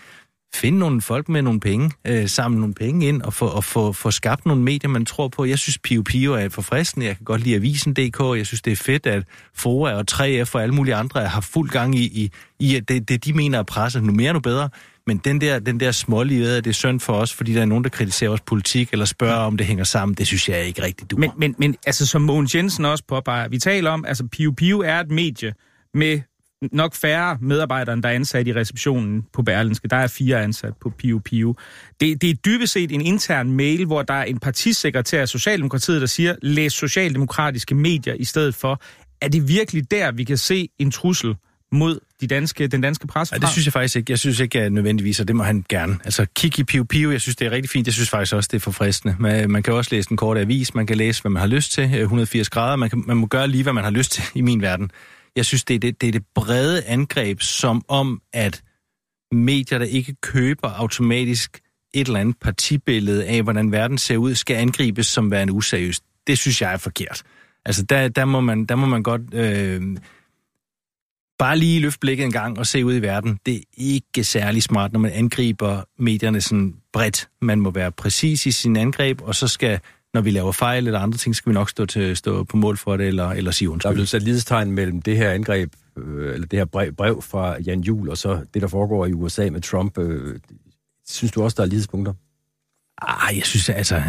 finde nogle folk med nogle penge, øh, samle nogle penge ind og få, og få, få skabt nogle medier, man tror på. Jeg synes, Pio Pio er forfriskende. Jeg kan godt lide Avisen.dk. Jeg synes, det er fedt, at Fora og 3F og alle mulige andre har fuld gang i, i, i at det, det, de mener er presset. Nu mere, nu bedre. Men den der, den der smålige det er synd for os, fordi der er nogen, der kritiserer vores politik, eller spørger, om det hænger sammen, det synes jeg ikke rigtigt du. Men, men, men altså, som Mogens Jensen også påpeger, vi taler om, altså Pio Pio er et medie med nok færre medarbejdere, end der er ansat i receptionen på Berlinske. Der er fire ansat på Pio Pio. Det, det er dybest set en intern mail, hvor der er en partisekretær af Socialdemokratiet, der siger, læs socialdemokratiske medier i stedet for. Er det virkelig der, vi kan se en trussel mod de danske, den danske presse? Ja, det synes jeg faktisk ikke. Jeg synes ikke at nødvendigvis, og det må han gerne. Altså, kig i Pio Pio, jeg synes, det er rigtig fint. Jeg synes faktisk også, det er forfriskende. Man, man kan også læse en kort avis, man kan læse, hvad man har lyst til, 180 grader. Man, kan, man må gøre lige, hvad man har lyst til i min verden. Jeg synes, det er det, det er det brede angreb, som om, at medier, der ikke køber automatisk et eller andet partibillede af, hvordan verden ser ud, skal angribes som værende useriøst. Det synes jeg er forkert. Altså, der, der, må, man, der må man godt øh, bare lige løfte blikket en gang og se ud i verden. Det er ikke særlig smart, når man angriber medierne sådan bredt. Man må være præcis i sin angreb, og så skal når vi laver fejl eller andre ting, skal vi nok stå, til, stå på mål for det, eller, eller sige undskyld. Der er blevet lidestegn mellem det her angreb, øh, eller det her brev, brev fra Jan Jul, og så det, der foregår i USA med Trump. Øh, synes du også, der er lidespunkter? Ah, jeg synes altså...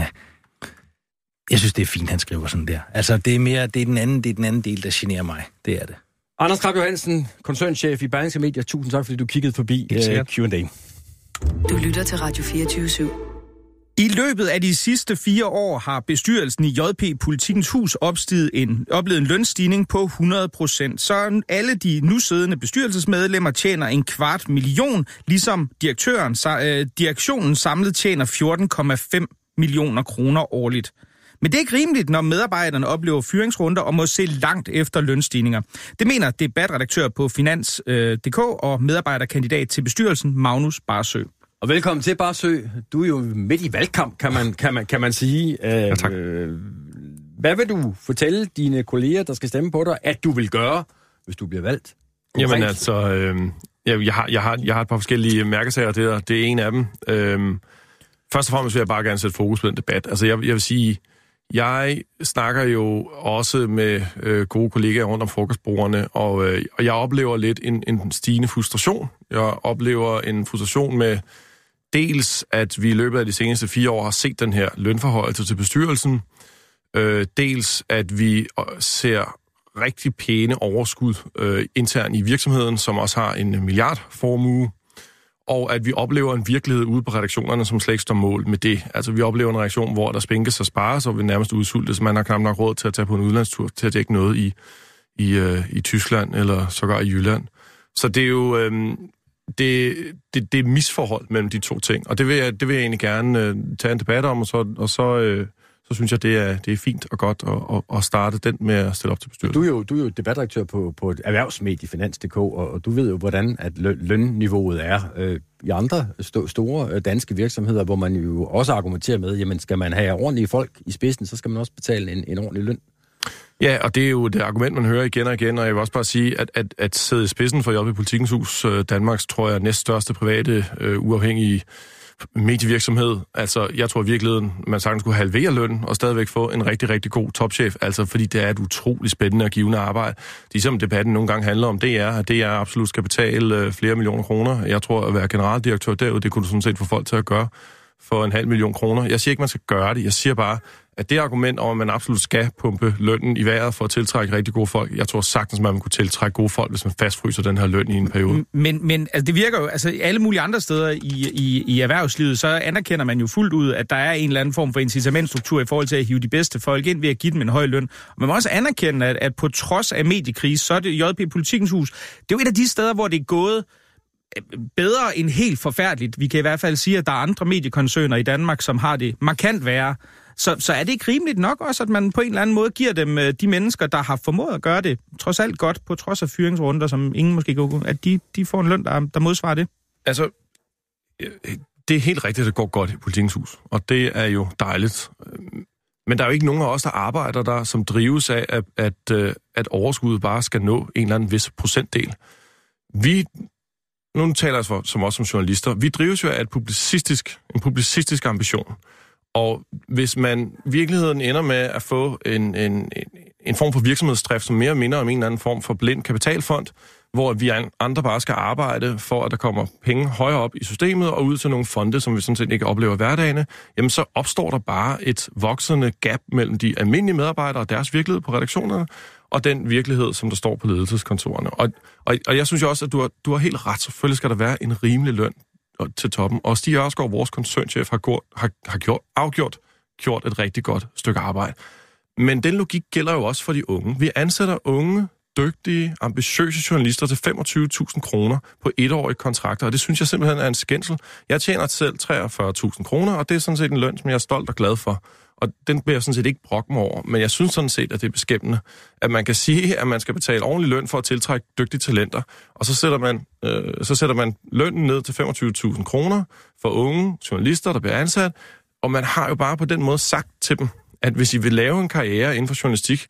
Jeg synes, det er fint, han skriver sådan der. Altså, det er mere, det er den anden, det er den anden del, der generer mig. Det er det. Anders Krab Johansen, koncernchef i Berlingske Media. Tusind tak, fordi du kiggede forbi uh, Q&A. Du lytter til Radio 24 /7. I løbet af de sidste fire år har bestyrelsen i JP Politikens Hus opstiget en, oplevet en lønstigning på 100 procent. Så alle de nu siddende bestyrelsesmedlemmer tjener en kvart million, ligesom direktøren, øh, direktionen samlet tjener 14,5 millioner kroner årligt. Men det er ikke rimeligt, når medarbejderne oplever fyringsrunder og må se langt efter lønstigninger. Det mener debatredaktør på Finans.dk og medarbejderkandidat til bestyrelsen Magnus Barsø. Og velkommen til Barsø. Du er jo midt i valgkamp, kan man, kan man, kan man sige. Ja, tak. Øh, hvad vil du fortælle dine kolleger, der skal stemme på dig, at du vil gøre, hvis du bliver valgt? Konkret? Jamen altså, øh, jeg, jeg, har, jeg, har, jeg har et par forskellige mærkesager, det er, det er en af dem. Øh, først og fremmest vil jeg bare gerne sætte fokus på den debat. Altså, jeg, jeg vil sige, jeg snakker jo også med øh, gode kollegaer rundt om frokostbordene, og, øh, og jeg oplever lidt en, en stigende frustration. Jeg oplever en frustration med dels, at vi i løbet af de seneste fire år har set den her lønforhøjelse til bestyrelsen, øh, dels, at vi øh, ser rigtig pæne overskud øh, internt i virksomheden, som også har en milliardformue, og at vi oplever en virkelighed ude på redaktionerne, som slet ikke står mål med det. Altså, vi oplever en reaktion, hvor der spænkes og spares, og vi nærmest udsultes. Man har knap nok råd til at tage på en udlandstur til at dække noget i, i, øh, i Tyskland eller sågar i Jylland. Så det er jo... Øh, det, det, det er misforhold mellem de to ting, og det vil jeg, det vil jeg egentlig gerne øh, tage en debat om, og så, og så, øh, så synes jeg, det er, det er fint og godt at, at, at starte den med at stille op til bestyrelsen. Du er jo, du er jo debatredaktør på, på et erhvervsmedie, Finans.dk, og, og du ved jo, hvordan at lønniveauet er øh, i andre st- store øh, danske virksomheder, hvor man jo også argumenterer med, jamen skal man have ordentlige folk i spidsen, så skal man også betale en, en ordentlig løn. Ja, og det er jo det argument, man hører igen og igen, og jeg vil også bare sige, at, at, at sidde i spidsen for JP Politikens Hus, øh, Danmarks, tror jeg, næststørste private øh, uafhængige medievirksomhed. Altså, jeg tror i virkeligheden, man sagtens skulle halvere lønnen og stadigvæk få en rigtig, rigtig god topchef. Altså, fordi det er et utroligt spændende og givende arbejde. Det som debatten nogle gange handler om, det er, at det er absolut skal betale øh, flere millioner kroner. Jeg tror, at være generaldirektør derude, det kunne du sådan set få folk til at gøre for en halv million kroner. Jeg siger ikke, man skal gøre det. Jeg siger bare, at det argument om, at man absolut skal pumpe lønnen i vejret for at tiltrække rigtig gode folk, jeg tror sagtens, man kunne tiltrække gode folk, hvis man fastfryser den her løn i en periode. Men, men altså, det virker jo, altså alle mulige andre steder i, i, i erhvervslivet, så anerkender man jo fuldt ud, at der er en eller anden form for incitamentstruktur i forhold til at hive de bedste folk ind ved at give dem en høj løn. Og man må også anerkende, at, at på trods af mediekrise, så er det JP Politikens Hus, det er jo et af de steder, hvor det er gået øh, bedre end helt forfærdeligt. Vi kan i hvert fald sige, at der er andre mediekoncerner i Danmark, som har det markant værre. Så, så er det ikke rimeligt nok også, at man på en eller anden måde giver dem øh, de mennesker, der har formået at gøre det trods alt godt, på trods af fyringsrunder, som ingen måske går, at de, de får en løn, der, der modsvarer det? Altså, øh, det er helt rigtigt, at det går godt i politikens hus, og det er jo dejligt. Men der er jo ikke nogen af os, der arbejder der, som drives af, at, at, øh, at overskuddet bare skal nå en eller anden vis procentdel. Vi, nu taler jeg for, som også som journalister, vi drives jo af et publicistisk, en publicistisk ambition. Og hvis man i virkeligheden ender med at få en, en, en form for virksomhedsdrift, som mere minder om en eller anden form for blind kapitalfond, hvor vi andre bare skal arbejde for, at der kommer penge højere op i systemet og ud til nogle fonde, som vi sådan set ikke oplever hverdagene, jamen så opstår der bare et voksende gap mellem de almindelige medarbejdere og deres virkelighed på redaktionerne, og den virkelighed, som der står på ledelseskontorerne. Og, og, og jeg synes jo også, at du har, du har helt ret. Selvfølgelig skal der være en rimelig løn til toppen. Og Stig Ørsgaard, vores koncernchef, har, gjort, har, har gjort, afgjort gjort et rigtig godt stykke arbejde. Men den logik gælder jo også for de unge. Vi ansætter unge dygtige, ambitiøse journalister til 25.000 kroner på etårige kontrakter, og det synes jeg simpelthen er en skændsel. Jeg tjener selv 43.000 kroner, og det er sådan set en løn, som jeg er stolt og glad for. Og den bliver jeg sådan set ikke brokke mig over, men jeg synes sådan set, at det er beskæmmende, at man kan sige, at man skal betale ordentlig løn for at tiltrække dygtige talenter, og så sætter man, øh, så sætter man lønnen ned til 25.000 kroner for unge journalister, der bliver ansat, og man har jo bare på den måde sagt til dem, at hvis I vil lave en karriere inden for journalistik,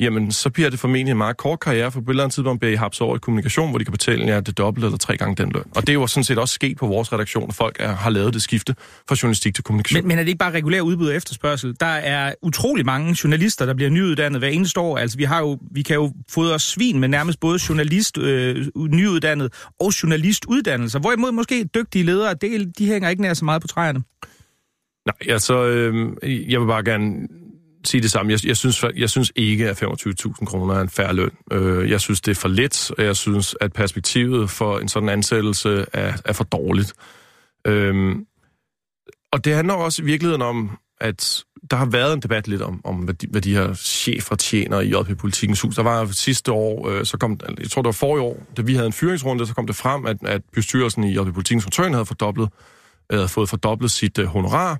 jamen så bliver det formentlig en meget kort karriere, for på et eller andet tidspunkt bliver I haps over i kommunikation, hvor de kan betale jer det dobbelte eller tre gange den løn. Og det er jo sådan set også sket på vores redaktion, at folk er, har lavet det skifte fra journalistik til kommunikation. Men, men er det ikke bare regulær udbud og efterspørgsel? Der er utrolig mange journalister, der bliver nyuddannet hver eneste år. Altså vi, har jo, vi kan jo fodre svin med nærmest både journalist øh, nyuddannet og journalistuddannelser. Hvorimod måske dygtige ledere, det, de hænger ikke nær så meget på træerne. Nej, altså, øh, jeg vil bare gerne sige det samme. Jeg, jeg, synes, jeg synes ikke, at 25.000 kroner er en færre løn. Øh, jeg synes, det er for lidt, og jeg synes, at perspektivet for en sådan ansættelse er, er for dårligt. Øh, og det handler også i virkeligheden om, at der har været en debat lidt om, om hvad, de, hvad de her chefer tjener i JP Politikens Hus. Der var sidste år, øh, så kom, jeg tror det var forrige år, da vi havde en fyringsrunde, så kom det frem, at, at bestyrelsen i JP Politikens Hus havde fordoblet, øh, havde fået fordoblet sit øh, honorar.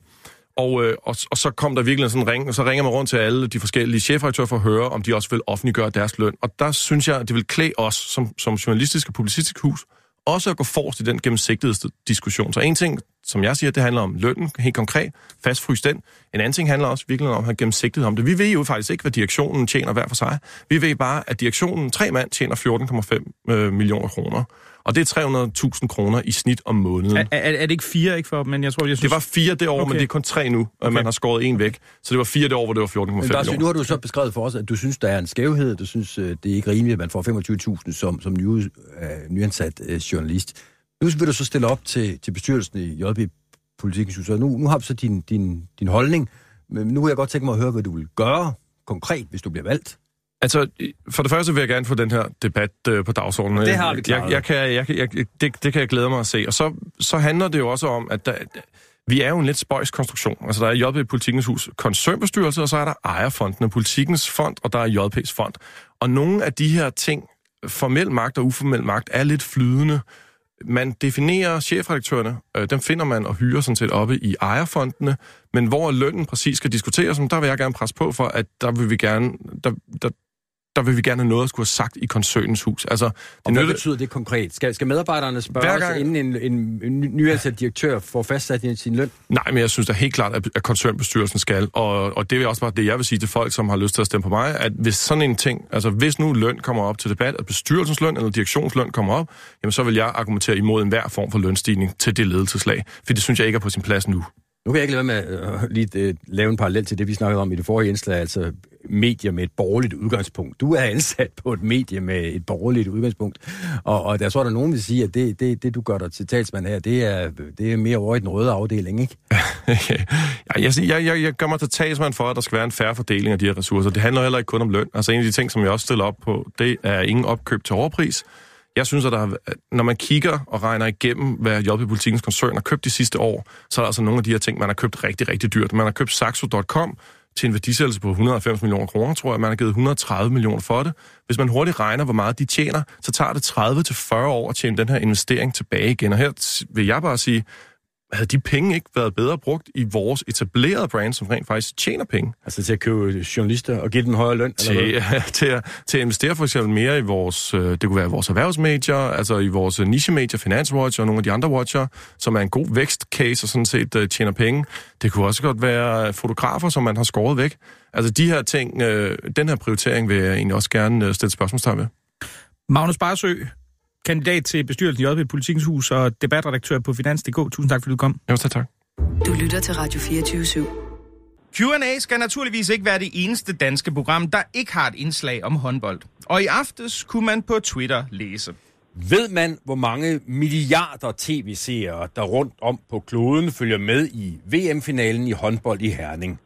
Og, øh, og, og så kom der virkelig sådan en ring, og så ringer man rundt til alle de forskellige chefredaktører for at høre, om de også vil offentliggøre deres løn. Og der synes jeg, det vil klæde os som, som journalistisk og publicistisk hus, også at gå forrest i den gennemsigtighed diskussion. Så en ting, som jeg siger, det handler om lønnen, helt konkret, fastfrys den. En anden ting handler også virkelig om at have gennemsigtighed om det. Vi ved jo faktisk ikke, hvad direktionen tjener hver for sig. Vi ved bare, at direktionen, tre mand, tjener 14,5 øh, millioner kroner. Og det er 300.000 kroner i snit om måneden. Er, er, er det ikke fire, ikke for? Men jeg tror, jeg synes... Det var fire det år, okay. men det er kun tre nu, og okay. man har skåret en væk. Så det var fire det år, hvor det var 14,5 millioner. Nu har du så beskrevet for os, at du synes, der er en skævhed. Du synes, øh, det er ikke rimeligt, at man får 25.000 som, som ny, uh, nyansat uh, journalist. Nu vil du så stille op til, til bestyrelsen i JB Politikens Så nu, nu har du så din, din, din holdning. Men nu vil jeg godt tænke mig at høre, hvad du vil gøre konkret, hvis du bliver valgt. Altså, for det første vil jeg gerne få den her debat øh, på dagsordenen. Det har vi klaret. Jeg, jeg kan, jeg, jeg, det, det kan jeg glæde mig at se. Og så, så handler det jo også om, at der, vi er jo en lidt spøjs konstruktion. Altså, der er JP Politikens Hus koncernbestyrelse, og så er der ejerfonden, Politikens Fond, og der er JP's fond. Og nogle af de her ting, formel magt og uformel magt, er lidt flydende. Man definerer chefredaktørerne, øh, dem finder man og hyrer sådan set oppe i ejerfondene, men hvor lønnen præcis skal diskuteres, der vil jeg gerne presse på for, at der vil vi gerne, der, der, der vil vi gerne have noget at skulle have sagt i koncernens hus. Altså, det og hvad nytte... betyder det konkret? Skal, skal medarbejderne spørge gang... os, inden en, en, en nyansat direktør får fastsat sin løn? Nej, men jeg synes da helt klart, at, at koncernbestyrelsen skal. Og, og det er også bare det, jeg vil sige til folk, som har lyst til at stemme på mig, at hvis sådan en ting, altså hvis nu løn kommer op til debat, at bestyrelsens løn eller direktionsløn kommer op, jamen så vil jeg argumentere imod enhver form for lønstigning til det ledelseslag. For det synes jeg ikke er på sin plads nu. Nu kan jeg ikke lade med at uh, lige uh, lave en parallel til det, vi snakkede om i det forrige indslag, altså medier med et borgerligt udgangspunkt. Du er ansat på et medie med et borgerligt udgangspunkt, og, og der så er der nogen, der vil sige, at det, det, det, du gør dig til talsmand her, det er, det er mere over i den røde afdeling, ikke? ja, jeg, jeg, jeg, jeg gør mig til talsmand for, at der skal være en færre fordeling af de her ressourcer. Det handler heller ikke kun om løn. Altså en af de ting, som jeg også stiller op på, det er ingen opkøb til overpris. Jeg synes, at der, når man kigger og regner igennem, hvad JP Politikens koncern har købt de sidste år, så er der altså nogle af de her ting, man har købt rigtig, rigtig dyrt. Man har købt Saxo.com til en værdisættelse på 190 millioner kroner, tror jeg. Man har givet 130 millioner for det. Hvis man hurtigt regner, hvor meget de tjener, så tager det 30-40 år at tjene den her investering tilbage igen. Og her vil jeg bare sige, havde de penge ikke været bedre brugt i vores etablerede brand, som rent faktisk tjener penge? Altså til at købe journalister og give dem højere løn? Til, eller hvad? til, at, til at investere for eksempel mere i vores, øh, det kunne være vores erhvervsmedier, altså i vores niche-medier, Finanswatch og nogle af de andre watcher, som er en god vækstcase og sådan set uh, tjener penge. Det kunne også godt være fotografer, som man har skåret væk. Altså de her ting, uh, den her prioritering vil jeg egentlig også gerne stille spørgsmålstegn ved. Magnus Barsø, kandidat til bestyrelsen i JP Politikens Hus og debatredaktør på Finans.dk. Tusind tak, fordi du kom. Jo, tak, tak. Du lytter til Radio 24 /7. Q&A skal naturligvis ikke være det eneste danske program, der ikke har et indslag om håndbold. Og i aftes kunne man på Twitter læse. Ved man, hvor mange milliarder tv-seere, der rundt om på kloden følger med i VM-finalen i håndbold i Herning?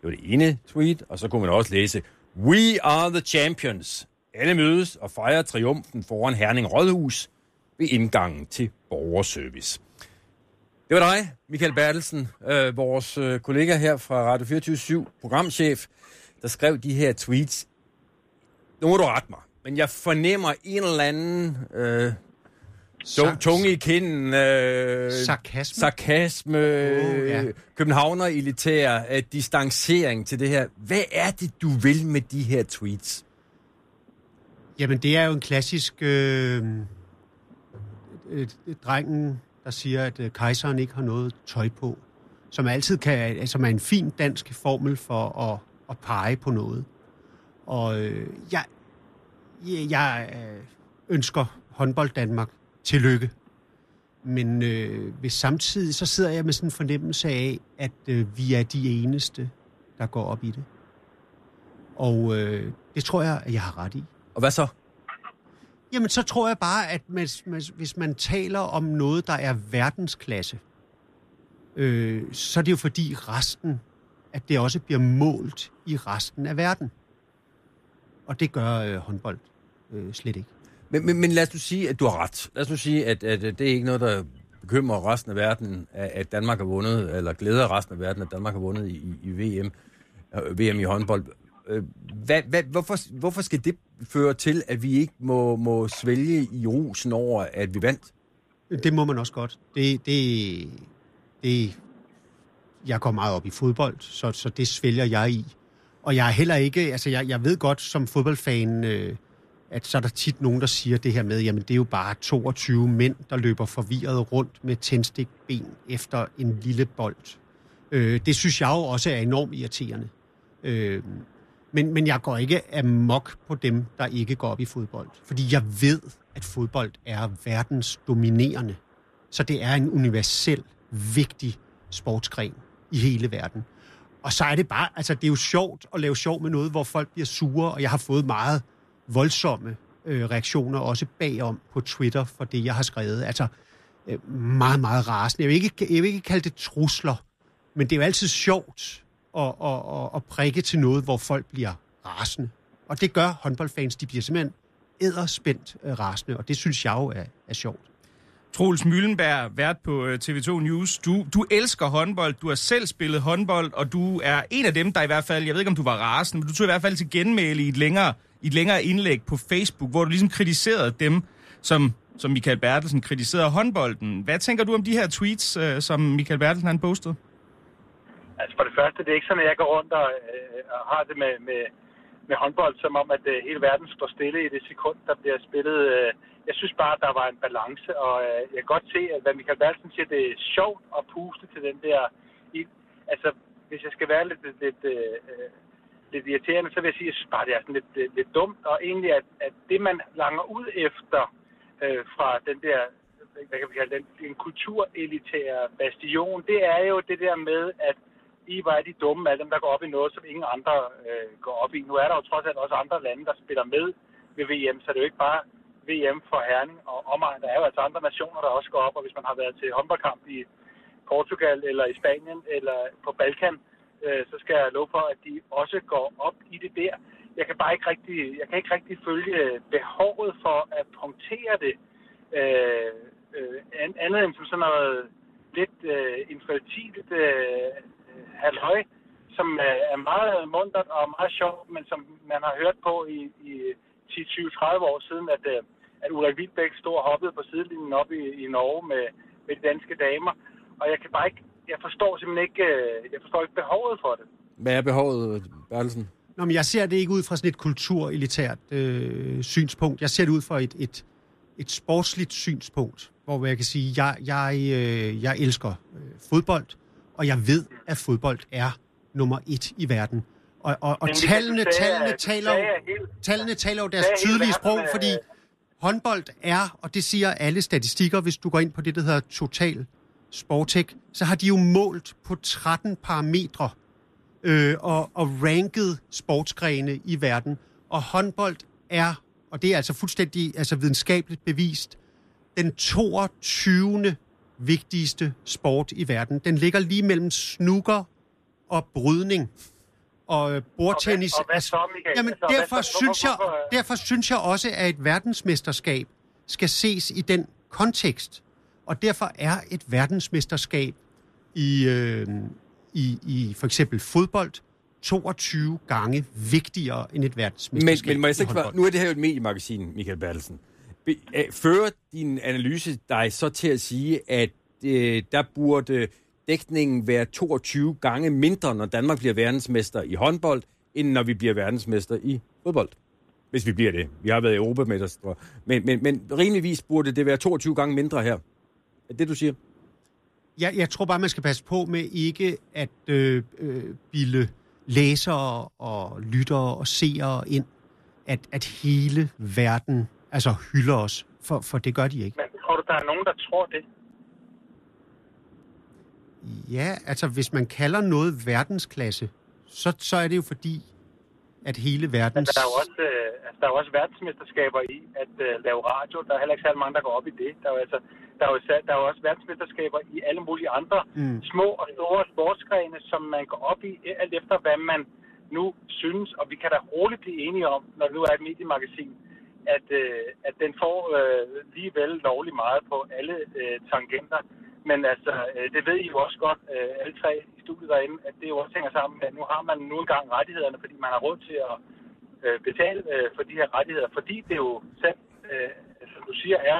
Det var det ene tweet, og så kunne man også læse, We are the champions. Alle mødes og fejrer triumfen foran Herning Rådhus ved indgangen til borgerservice. Det var dig, Michael Bertelsen, øh, vores øh, kollega her fra Radio 24 programchef, der skrev de her tweets. Nu må du rette mig, men jeg fornemmer en eller anden øh, so, tunge i kinden, øh, Sarkasme. sarkasme Oh, ja. københavner elitær øh, distancering til det her. Hvad er det, du vil med de her tweets? Jamen, det er jo en klassisk øh, øh, drengen, der siger, at øh, kejseren ikke har noget tøj på. Som altid kan, som er en fin dansk formel for at, at pege på noget. Og øh, jeg, jeg, jeg øh, ønsker håndbold Danmark tillykke. Men øh, hvis samtidig, så sidder jeg med sådan en fornemmelse af, at øh, vi er de eneste, der går op i det. Og øh, det tror jeg, at jeg har ret i. Og hvad så? Jamen, så tror jeg bare, at hvis, hvis man taler om noget, der er verdensklasse, øh, så er det jo fordi resten, at det også bliver målt i resten af verden. Og det gør øh, håndbold øh, slet ikke. Men, men, men lad os nu sige, at du har ret. Lad os nu sige, at, at det er ikke noget, der bekymrer resten af verden, at Danmark har vundet, eller glæder resten af verden, at Danmark har vundet i, i VM, øh, VM i håndbold. Øh, Hvad, hvad, hvorfor, hvorfor skal det føre til, at vi ikke må, må svælge i rosen over, at vi vandt? Det må man også godt. Det, det, det, jeg går meget op i fodbold, så, så det svælger jeg i. Og jeg er heller ikke, altså jeg, jeg ved godt som fodboldfan, øh, at så er der tit nogen, der siger det her med, jamen det er jo bare 22 mænd, der løber forvirret rundt med tændstikben efter en lille bold. Øh, det synes jeg jo også er enormt irriterende. Øh, men, men jeg går ikke amok på dem, der ikke går op i fodbold. Fordi jeg ved, at fodbold er verdens dominerende. Så det er en universel, vigtig sportsgren i hele verden. Og så er det bare, altså det er jo sjovt at lave sjov med noget, hvor folk bliver sure, og jeg har fået meget voldsomme øh, reaktioner også bagom på Twitter for det, jeg har skrevet. Altså øh, meget, meget rasende. Jeg vil, ikke, jeg vil ikke kalde det trusler, men det er jo altid sjovt at, at, at, at prikke til noget, hvor folk bliver rasende. Og det gør håndboldfans, de bliver simpelthen æderspændt øh, rasende, og det synes jeg jo er, er sjovt. Troels Møllenberg, vært på øh, TV2 News. Du, du elsker håndbold, du har selv spillet håndbold, og du er en af dem, der i hvert fald, jeg ved ikke om du var rasende, men du tog i hvert fald til genmæle i et længere, i et længere indlæg på Facebook, hvor du ligesom kritiserede dem, som, som Michael Bertelsen kritiserede håndbolden. Hvad tænker du om de her tweets, øh, som Michael Bertelsen han postede? Altså for det første, det er ikke sådan, at jeg går rundt og, øh, og har det med, med, med håndbold, som om, at øh, hele verden står stille i det sekund, der bliver spillet. Øh, jeg synes bare, at der var en balance, og øh, jeg kan godt se, at hvad Michael Bertelsen siger, det er sjovt at puste til den der... ild. altså, hvis jeg skal være lidt, lidt, lidt, øh, lidt irriterende, så vil jeg sige, at jeg synes bare, det er sådan lidt, lidt, lidt dumt, og egentlig, at, at det, man langer ud efter øh, fra den der hvad kan vi kalde den, en kulturelitære bastion, det er jo det der med, at i er de dumme, alle dem, der går op i noget, som ingen andre øh, går op i. Nu er der jo trods alt også andre lande, der spiller med ved VM, så det er jo ikke bare VM for Herning og omegn. Der er jo altså andre nationer, der også går op, og hvis man har været til håndboldkamp i Portugal eller i Spanien eller på Balkan, øh, så skal jeg love for, at de også går op i det der. Jeg kan bare ikke rigtig, jeg kan ikke rigtig følge øh, behovet for at punktere det øh, øh, andet end som sådan noget lidt øh, infertilt øh, halløj, som øh, er meget mundret og meget sjovt, men som man har hørt på i, i 10-20-30 år siden, at, øh, at Ulrik Wilbæk stod og hoppede på sidelinjen op i, i Norge med, med de danske damer. Og jeg kan bare ikke, jeg forstår simpelthen ikke, øh, jeg forstår ikke behovet for det. Hvad er behovet, Bertelsen? Nå, men jeg ser det ikke ud fra sådan et kulturelitært øh, synspunkt. Jeg ser det ud fra et, et, et sportsligt synspunkt, hvor jeg kan sige, jeg, jeg, øh, jeg elsker øh, fodbold, og jeg ved, at fodbold er nummer et i verden. Og, og, og Men tallene, sagde, tallene, taler, jo, tallene taler jo deres tydelige sprog, fordi håndbold er, og det siger alle statistikker, hvis du går ind på det, der hedder Total Sportek, så har de jo målt på 13 parametre øh, og, og ranket sportsgrene i verden. Og håndbold er, og det er altså fuldstændig altså videnskabeligt bevist, den 22. vigtigste sport i verden. Den ligger lige mellem snooker og brydning. Og øh, bordtennis. Og hvad- og hvad så, Michael? Jamen, Altså, hvad derfor, så? synes jeg, Hvorfor- derfor synes jeg også, at et verdensmesterskab skal ses i den kontekst. Og derfor er et verdensmesterskab i, øh, i, i for eksempel fodbold 22 gange vigtigere end et Men, verdensmesterskab men må jeg så ikke, nu er det her jo et mediemagasin, Michael Bertelsen. Øh, fører din analyse dig så til at sige, at øh, der burde dækningen være 22 gange mindre, når Danmark bliver verdensmester i håndbold, end når vi bliver verdensmester i fodbold? Hvis vi bliver det. Vi har været europamester. Men, men, men rimeligvis burde det være 22 gange mindre her. Er det, det, du siger? Jeg, jeg tror bare, man skal passe på med ikke at øh, øh, bilde læsere og lyttere og seere ind, at, at hele verden altså hylder os, for, for det gør de ikke. Men tror du, der er nogen, der tror det? Ja, altså hvis man kalder noget verdensklasse, så, så er det jo fordi, at hele verdens... Der er jo også, øh, altså, der er jo også verdensmesterskaber i at øh, lave radio. Der er heller ikke særlig mange, der går op i det. Der er jo, altså, der er jo, der er jo også verdensmesterskaber i alle mulige andre Mm. små og store sportsgrene, som man går op i, alt efter hvad man nu synes. Og vi kan da roligt blive enige om, når det nu er et mediemagasin, at, øh, at den får øh, ligevel lovlig meget på alle øh, tangenter. Men altså, øh, det ved I jo også godt, øh, alle tre i studiet derinde, at det jo også hænger sammen med, at nu har man nu engang rettighederne, fordi man har råd til at øh, betale øh, for de her rettigheder, fordi det jo selv, øh, som du siger, er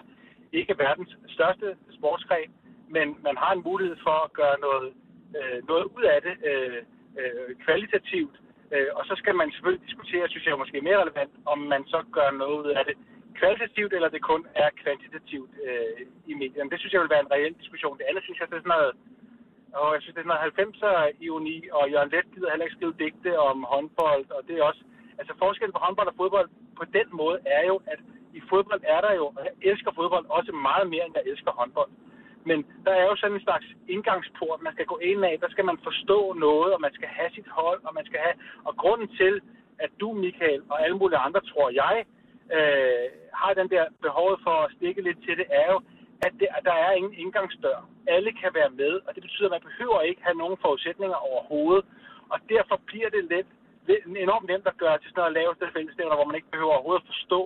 ikke verdens største sportsgren, men man har en mulighed for at gøre noget, øh, noget ud af det øh, øh, kvalitativt, øh, og så skal man selvfølgelig diskutere, synes jeg måske mere relevant, om man så gør noget ud af det kvalitativt, eller det kun er kvantitativt øh, i medierne. Det synes jeg vil være en reel diskussion. Det andet synes jeg, det er sådan noget, og jeg synes, det er sådan noget 90'er ironi, og Jørgen Let gider heller ikke skrive digte om håndbold, og det er også, altså forskellen på håndbold og fodbold på den måde er jo, at i fodbold er der jo, og jeg elsker fodbold også meget mere, end jeg elsker håndbold. Men der er jo sådan en slags indgangsport, man skal gå ind af, der skal man forstå noget, og man skal have sit hold, og man skal have, og grunden til, at du, Michael, og alle mulige andre, tror jeg, øh, har den der behov for at stikke lidt til det, er jo, at, det, at der er ingen indgangsdør. Alle kan være med, og det betyder, at man behøver ikke have nogen forudsætninger overhovedet. Og derfor bliver det let, lidt enormt nemt at gøre til sådan noget laveste fællesnævner, hvor man ikke behøver overhovedet at forstå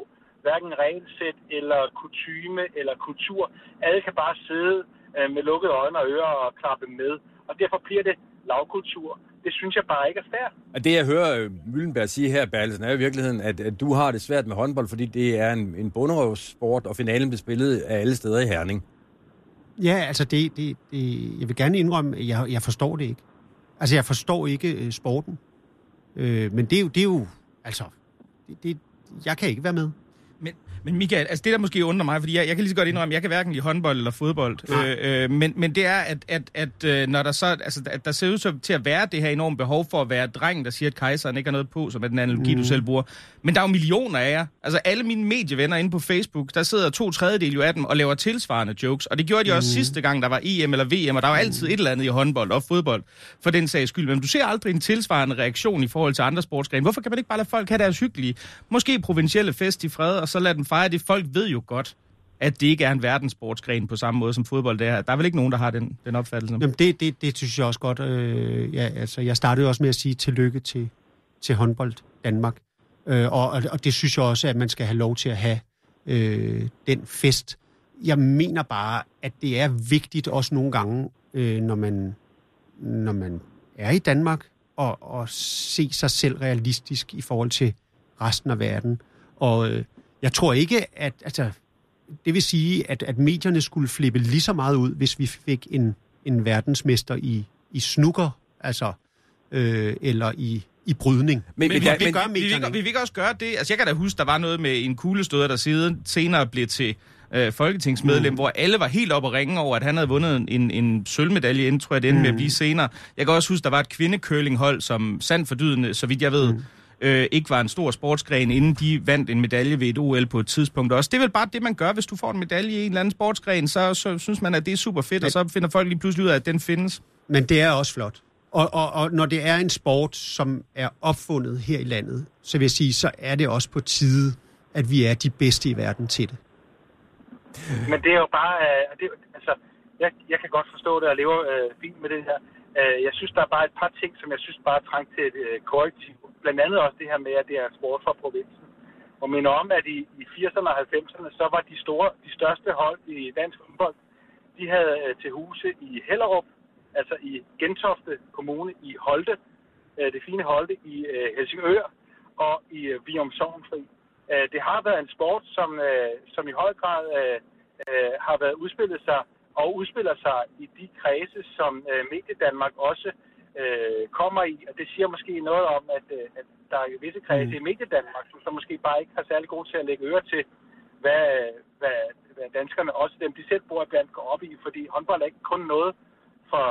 hverken regelsæt eller kutyme eller kultur. Alle kan bare sidde øh, med lukkede øjne og ører og klappe med. Og derfor bliver det lavkultur. Det synes jeg bare ikke er fair. Og det, jeg hører øh, Møllenberg sige her, Bertelsen, er i virkeligheden, at, at du har det svært med håndbold, fordi det er en, en bunderøvssport, og finalen bliver spillet af alle steder i Herning. Ja, altså det, det, det, jeg vil gerne indrømme, at jeg, jeg forstår det ikke. Altså jeg forstår ikke øh, sporten. Øh, men det er jo, det er jo altså, det, det, jeg kan ikke være med. Men, Michael, altså det der måske undrer mig, fordi jeg, jeg kan lige så godt indrømme, jeg kan hverken lide håndbold eller fodbold, øh, øh, men, men det er, at, at, at øh, når der så, altså, at der ser ud til at være det her enorme behov for at være dreng, der siger, at kejseren ikke har noget på, som er den analogi, mm. du selv bruger. Men der er jo millioner af jer. Altså alle mine medievenner inde på Facebook, der sidder to tredjedel jo af dem og laver tilsvarende jokes. Og det gjorde de også sidste gang, der var EM eller VM, og der var altid et eller andet i håndbold og fodbold, for den sags skyld. Men du ser aldrig en tilsvarende reaktion i forhold til andre sportsgrene. Hvorfor kan man ikke bare lade folk have deres hyggelige, måske provincielle fest i fred, og så lade dem fejre det? Folk ved jo godt, at det ikke er en verdenssportsgren på samme måde som fodbold det er. Der er vel ikke nogen, der har den, den opfattelse? Jamen det, det, det synes jeg også godt. Øh, ja, altså, jeg startede også med at sige tillykke til, til håndbold Danmark. Øh, og, og, og det synes jeg også, at man skal have lov til at have øh, den fest. Jeg mener bare, at det er vigtigt også nogle gange, øh, når, man, når man er i Danmark, og, og se sig selv realistisk i forhold til resten af verden. Og øh, jeg tror ikke, at... Altså, det vil sige, at, at medierne skulle flippe lige så meget ud, hvis vi fik en, en verdensmester i, i snooker, altså, øh, eller i, i brydning. Men, men, vi, det men, gør vi, vi, vi, vi ikke også gøre det. Altså, jeg kan da huske, der var noget med en kuglestøder, der siden senere blev til øh, folketingsmedlem, mm. hvor alle var helt oppe og ringe over, at han havde vundet en, en sølvmedalje, inden tror jeg, det endte mm. med at blive senere. Jeg kan også huske, der var et kvindekølinghold, som sandt fordydende, så vidt jeg ved, mm. Øh, ikke var en stor sportsgren, inden de vandt en medalje ved et OL på et tidspunkt også. Det er vel bare det, man gør, hvis du får en medalje i en eller anden sportsgren, så, så synes man, at det er super fedt, og så finder folk lige pludselig ud af, at den findes. Men det er også flot. Og, og, og når det er en sport, som er opfundet her i landet, så vil jeg sige, så er det også på tide, at vi er de bedste i verden til det. Men det er jo bare, øh, det, altså, jeg, jeg kan godt forstå det og lever øh, fint med det her. Øh, jeg synes, der er bare et par ting, som jeg synes bare er trængt til et øh, korrektiv. Blandt andet også det her med, at det er sport fra provinsen. Og minder om, at i, i 80'erne og 90'erne, så var de store, de største hold i dansk fodbold, de havde øh, til huse i Hellerup, altså i Gentofte Kommune i Holte, øh, det fine Holte i øh, Helsingør og i øh, Vium Sovnfri. Øh, det har været en sport, som, øh, som i høj grad øh, øh, har været udspillet sig og udspiller sig i de kredse, som øh, Mediedanmark også øh, kommer i. Og det siger måske noget om, at, øh, at der er visse kredse mm. i Mediedanmark, som så måske bare ikke har særlig god til at lægge øre til, hvad, hvad, hvad danskerne, også dem de selv bor blandt, går op i. Fordi håndbold er ikke kun noget for,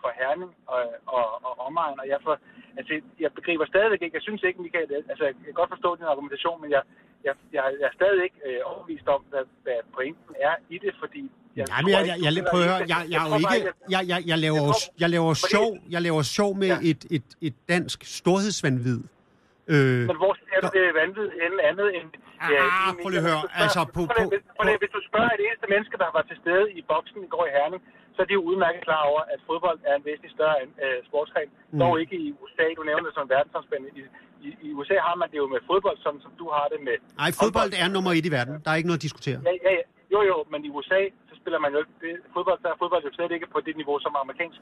for Herning og, og, og omegn. Og jeg, for, altså, jeg begriber stadigvæk ikke, jeg synes ikke, Michael, altså jeg kan godt forstå din argumentation, men jeg, jeg, jeg, jeg er stadig ikke øh, overbevist om, hvad, hvad pointen er i det, fordi jeg, Nej, men jeg, jeg, jeg, jeg, prøv at høre, jeg, jeg, er jo ikke, jeg, jeg, jeg, laver, jeg laver sjov, jeg laver sjov med Ja. et, et, et dansk storhedsvandvid. Øh, Men hvor ser du det vanvid end andet end... Ah, i- prøv lige at høre, altså, på- lige- på- hvis- du spørger et eneste menneske, der var til stede i boksen i går i Herning, så er de jo udmærket klar over, at fodbold er en væsentlig større øh, sportsgren. Mm. Dog ikke i USA, du nævner det som verdensomspændende. I, i, I USA har man det jo med fodbold, som, som du har det med... Nej, fodbold er nummer et i verden. Der er ikke noget at diskutere. Ja, ja, ja. Jo, jo, men i USA, så spiller man jo ikke... Det, fodbold, der er fodbold jo slet ikke på det niveau, som amerikansk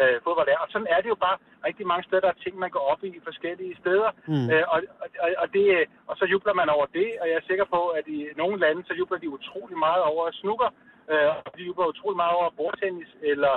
øh, fodbold er. Og sådan er det jo bare rigtig mange steder, der er ting, man går op i forskellige steder. Mm. Øh, og, og, og, det, og så jubler man over det, og jeg er sikker på, at i nogle lande, så jubler de utrolig meget over snooker, øh, og de jubler utrolig meget over bordtennis, eller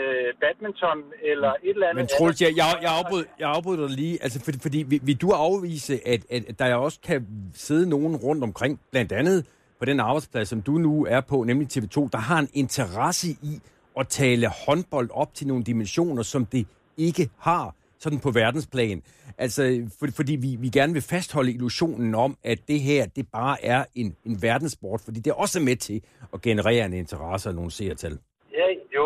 øh, badminton, eller et eller andet. Men Troels, jeg, jeg, jeg, afbryder, jeg afbryder dig lige, altså fordi, fordi vil, vil du afvise, at, at der også kan sidde nogen rundt omkring, blandt andet på den arbejdsplads, som du nu er på, nemlig TV2, der har en interesse i at tale håndbold op til nogle dimensioner, som det ikke har, sådan på verdensplan. Altså, for, fordi vi, vi gerne vil fastholde illusionen om, at det her, det bare er en, en verdenssport, fordi det er også med til at generere en interesse og nogle seertal. Ja, jo,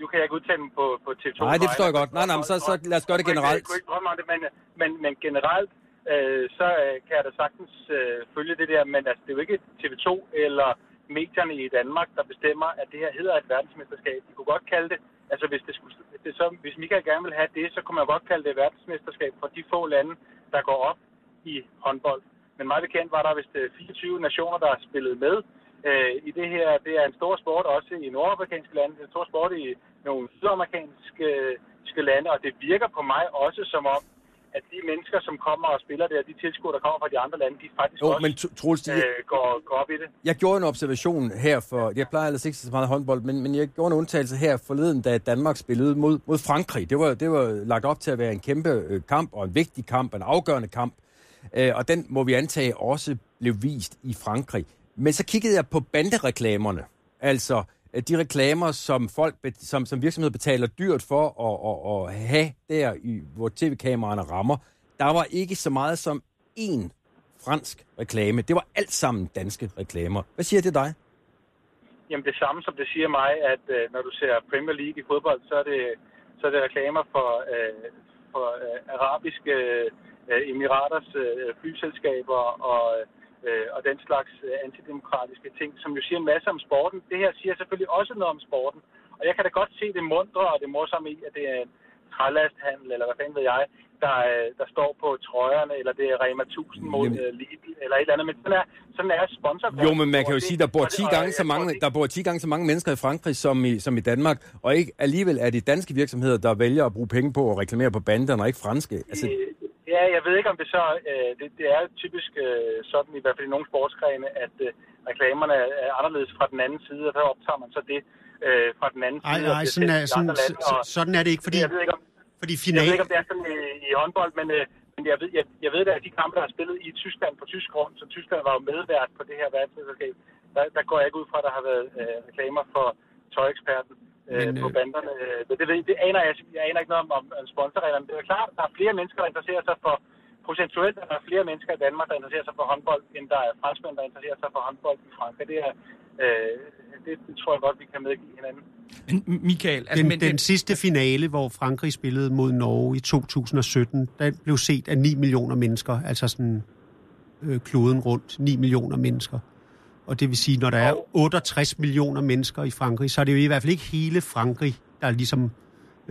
nu kan jeg ikke udtale mig på, på TV2. Nej, det forstår jeg godt. Nej, nej, men så, så lad os gøre det generelt. Jeg kunne ikke drømme om det, men, men, men generelt, øh, så øh, kan jeg da sagtens øh, følge det der, men altså, det er jo ikke TV2 eller medierne i Danmark, der bestemmer, at det her hedder et verdensmesterskab. De kunne godt kalde det, altså hvis, det skulle, hvis, det så, hvis Michael gerne vil have det, så kunne man godt kalde det et verdensmesterskab for de få lande, der går op i håndbold. Men meget bekendt var der vist øh, 24 nationer, der har spillet med øh, i det her. Det er en stor sport også i nordamerikanske lande, det er en stor sport i nogle sydamerikanske øh, lande, og det virker på mig også som om, at de mennesker, som kommer og spiller der, de tilskuere, der kommer fra de andre lande, de faktisk Jo, også men Tro- Troels, det- øh, går, går op i det. Jeg gjorde en observation her for... Jeg plejer ellers ikke så meget håndbold, men, men jeg gjorde en undtagelse her forleden, da Danmark spillede mod, mod Frankrig. Det var, det var lagt op til at være en kæmpe øh, kamp, og en vigtig kamp, en afgørende kamp. Øh, og den må vi antage også blev vist i Frankrig. Men så kiggede jeg på bandereklamerne. Altså Øh, de reklamer, som folk, som, som virksomheder betaler dyrt for at, at, at have der, i, hvor tv-kameraerne rammer. Der var ikke så meget som én fransk reklame. Det var alt sammen danske reklamer. Hvad siger det dig? Jamen det samme, som det siger mig, at øh, når du ser Premier League i fodbold, så er det, så er det reklamer for, øh, for øh, arabiske øh, emiraters øh, flyselskaber og, øh, og den slags øh, antidemokratiske ting, som jo siger en masse om sporten. Det her siger selvfølgelig også noget om sporten. Og jeg kan da godt se det mundre og det morsomme i, at det er en trælasthandel, eller hvad fanden ved jeg, der, øh, der står på trøjerne, eller det er Rema 1000 mod Jamen- øh, Lidl, eller et eller andet. Men sådan er, sådan er sponsor. Jo, men man kan jo sige, der bor 10 gange så mange, der bor 10 gange så mange mennesker i Frankrig som i, som i Danmark, og ikke alligevel er det danske virksomheder, der vælger at bruge penge på at reklamere på banderne, og ikke franske. Altså, Ja, jeg ved ikke, om det så... Øh, det, det er typisk øh, sådan, i hvert fald i nogle sportsgrene, at øh, reklamerne er, er anderledes fra den anden side, og der optager man så det øh, fra den anden Nej, side. nej, sådan er, sådan, andre lande, og- så- sådan er det ikke, fordi, jeg ved ikke, om, fordi jeg final... ved ikke, om det er sådan i, i håndbold, men, øh, men jeg, ved, jeg, jeg ved da, at de kampe, der er spillet i Tyskland på tysk grund, så Tyskland var jo medvært på det her verdensmesterskab, der, der går jeg ikke ud fra, at der har været øh, reklamer for tøjeksperten øh, Men, på øh, banderne. Men det, det aner jeg, jeg aner ikke noget om, om, om sponsorreglerne. Det er klart, at der er flere mennesker, der interesserer sig for procentuelt er der flere mennesker i Danmark, der interesserer sig for håndbold, end der er franskmænd, der interesserer sig for håndbold i Frankrig. Det, er, øh, det, det tror jeg godt, vi kan medgive hinanden. Men Michael, altså, Den, men, den sidste finale, hvor Frankrig spillede mod Norge i 2017, den blev set af 9 millioner mennesker, altså sådan øh, kloden rundt, 9 millioner mennesker. Og det vil sige, når der er 68 millioner mennesker i Frankrig, så er det jo i hvert fald ikke hele Frankrig, der ligesom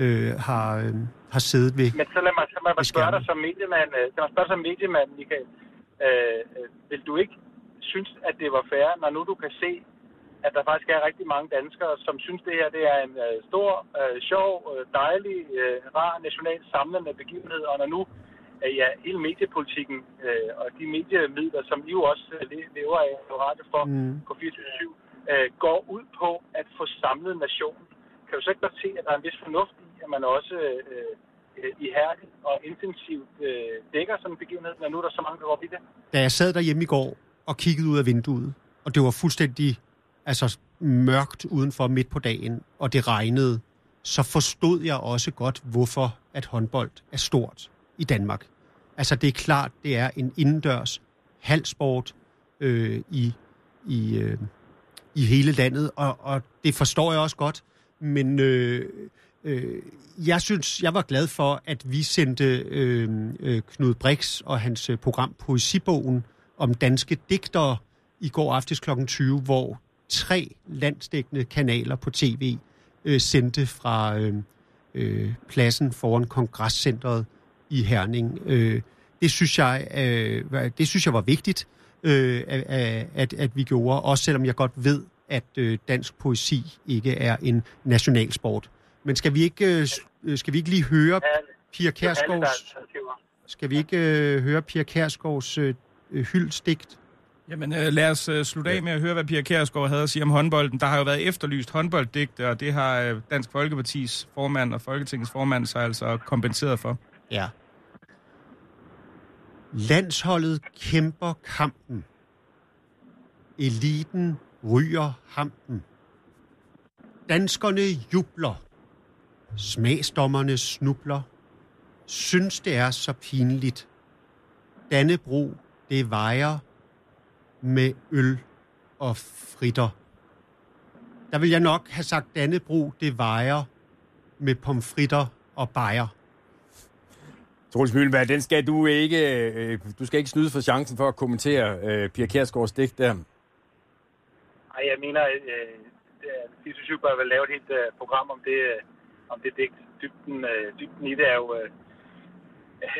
øh, har, øh, har siddet ved. Men så lad mig, så lad mig spørge dig som mediemand, øh, lad mig spørge dig som mediemand, Michael. Øh, øh, vil du ikke synes, at det var fair, når nu du kan se, at der faktisk er rigtig mange danskere, som synes, det her det er en øh, stor, øh, sjov, øh, dejlig, øh, rar, national samlende begivenhed, og når nu øh, ja, hele mediepolitikken øh, og de mediemidler, som I jo også øh, le- lever af på radio for Mm. på 24 øh, går ud på at få samlet nationen. Kan du så ikke godt se, at der er en vis fornuft i, at man også øh, øh, ihærdigt og intensivt øh, dækker sådan en begivenhed, når nu er der så mange, der går op i det? Da jeg sad derhjemme i går og kiggede ud af vinduet, og det var fuldstændig altså, mørkt udenfor midt på dagen, og det regnede, så forstod jeg også godt, hvorfor at håndbold er stort i Danmark. Altså det er klart, det er en indendørs halvsport øh, i, i, øh, i hele landet, og, og det forstår jeg også godt, men øh, øh, jeg synes, jeg var glad for, at vi sendte øh, øh, Knud Brix og hans øh, program Poesibogen om danske digtere i går aftes kl. 20, hvor tre landsdækkende kanaler på tv øh, sendte fra øh, øh, pladsen foran kongresscentret i Herning. Øh, det, synes jeg, øh, det synes jeg var vigtigt, øh, at, at, vi gjorde, også selvom jeg godt ved, at øh, dansk poesi ikke er en nationalsport. Men skal vi ikke, øh, øh, skal vi ikke lige høre Pia Kærsgaards, skal vi ikke øh, høre Pia Kærsgaards øh, øh, hyldestigt? Jamen, øh, lad os øh, slutte af med at høre, hvad Pia Kjærsgaard havde at sige om håndbolden. Der har jo været efterlyst håndbolddigte, og det har øh, Dansk Folkepartis formand og Folketingets formand sig altså kompenseret for. Ja. Landsholdet kæmper kampen. Eliten ryger hampen. Danskerne jubler. Smagsdommerne snubler. Synes det er så pinligt. Dannebro, det vejer med øl og fritter. Der vil jeg nok have sagt, Dannebro, det vejer med pomfritter og bajer. Troels Møllenberg, den skal du ikke, øh, du skal ikke snyde for chancen for at kommentere øh, Pia Kjærsgaards digt der. Nej, jeg mener, øh, det de synes jo bør vel lave et helt øh, program om det, øh, om det digt. Dybden, øh, dybden i det er jo, øh,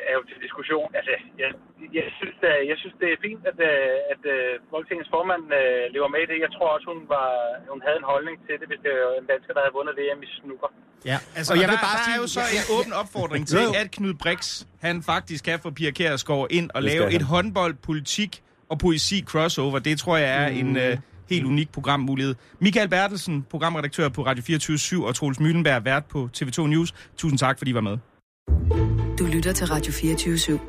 er jo til diskussion. Altså, jeg, jeg, synes, det, jeg synes, det er fint, at, øh, at øh, Folketingets formand øh, lever med i det. Jeg tror også, hun, var, hun havde en holdning til det, hvis det var en dansker, der havde vundet VM i snooker. Ja, Altså, og jeg der, vil bare der sige, er jo så en åben opfordring til, at Knud Brix, han faktisk kan få Pia Kjærsgaard ind og lave et han. håndbold, politik og poesi crossover. Det tror jeg er en uh, helt unik programmulighed. Michael Bertelsen, programredaktør på Radio 24 og Troels Møllenberg, vært på TV2 News. Tusind tak, fordi I var med. Du lytter til Radio 24 /7.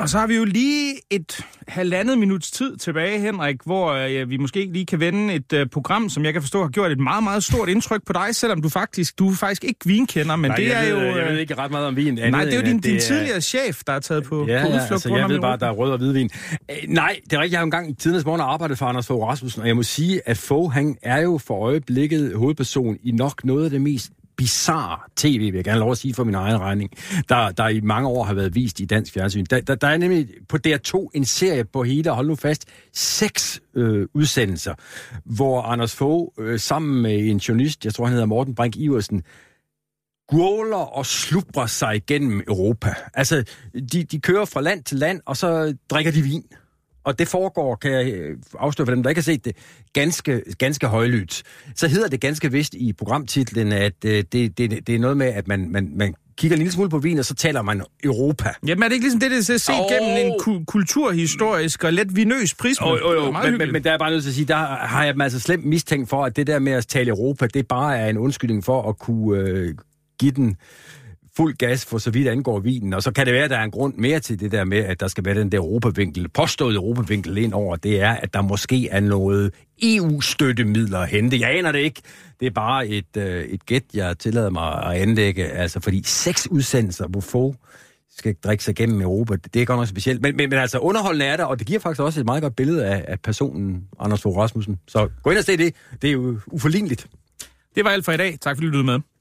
Og så har vi jo lige et halvandet minuts tid tilbage, Henrik, hvor øh, vi måske lige kan vende et øh, program, som jeg kan forstå har gjort et meget, meget stort indtryk på dig, selvom du faktisk, du faktisk ikke vinkender, men Nej, det jeg er ved, jo... Jeg øh, ved ikke ret meget om vin. Nej, andet det er jo din, din er- tidligere chef, der er taget på, Ja, på ja, udflugt altså, jeg ved bare, der er rød og hvidvin. Øh, nej, det er rigtigt. Jeg har jo engang i tidens morgen arbejdet for Anders Fogh Rasmussen, og jeg må sige, at Fogh, han er jo for øjeblikket hovedperson i nok noget af det mest bizarre tv, vil jeg gerne lov at sige for min egen regning, der, der i mange år har været vist i dansk fjernsyn. Der, der, der er nemlig på DR2 en serie på hele, hold nu fast, seks øh, udsendelser, hvor Anders Fogh øh, sammen med en journalist, jeg tror han hedder Morten Brink Iversen, gråler og slubrer sig igennem Europa. Altså, de, de kører fra land til land, og så drikker de vin. Og det foregår, kan jeg øh, afsløre for dem, der ikke har set det, ganske, ganske højlydt. Så hedder det ganske vist i programtitlen, at øh, det, det, det er noget med, at man, man, man kigger en lille smule på vin, og så taler man Europa. Jamen er det ikke ligesom det, det er set oh. gennem en ku- kulturhistorisk og lidt vinøs prisme? Er jo, meget men, men, men der er jeg bare nødt til at sige, der har jeg dem altså slemt mistænkt for, at det der med at tale Europa, det bare er en undskyldning for at kunne øh, give den fuld gas for så vidt angår vinen. Og så kan det være, at der er en grund mere til det der med, at der skal være den der europavinkel, påstået europavinkel ind over, det er, at der måske er noget EU-støttemidler at hente. Jeg aner det ikke. Det er bare et, øh, et gæt, jeg tillader mig at anlægge. Altså, fordi seks udsendelser, hvor få skal drikke sig gennem Europa, det er godt nok specielt. Men, men, men altså, underholdende er der, og det giver faktisk også et meget godt billede af, af personen Anders Fogh Rasmussen. Så gå ind og se det. Det er jo uforligneligt. Det var alt for i dag. Tak fordi du lyttede med.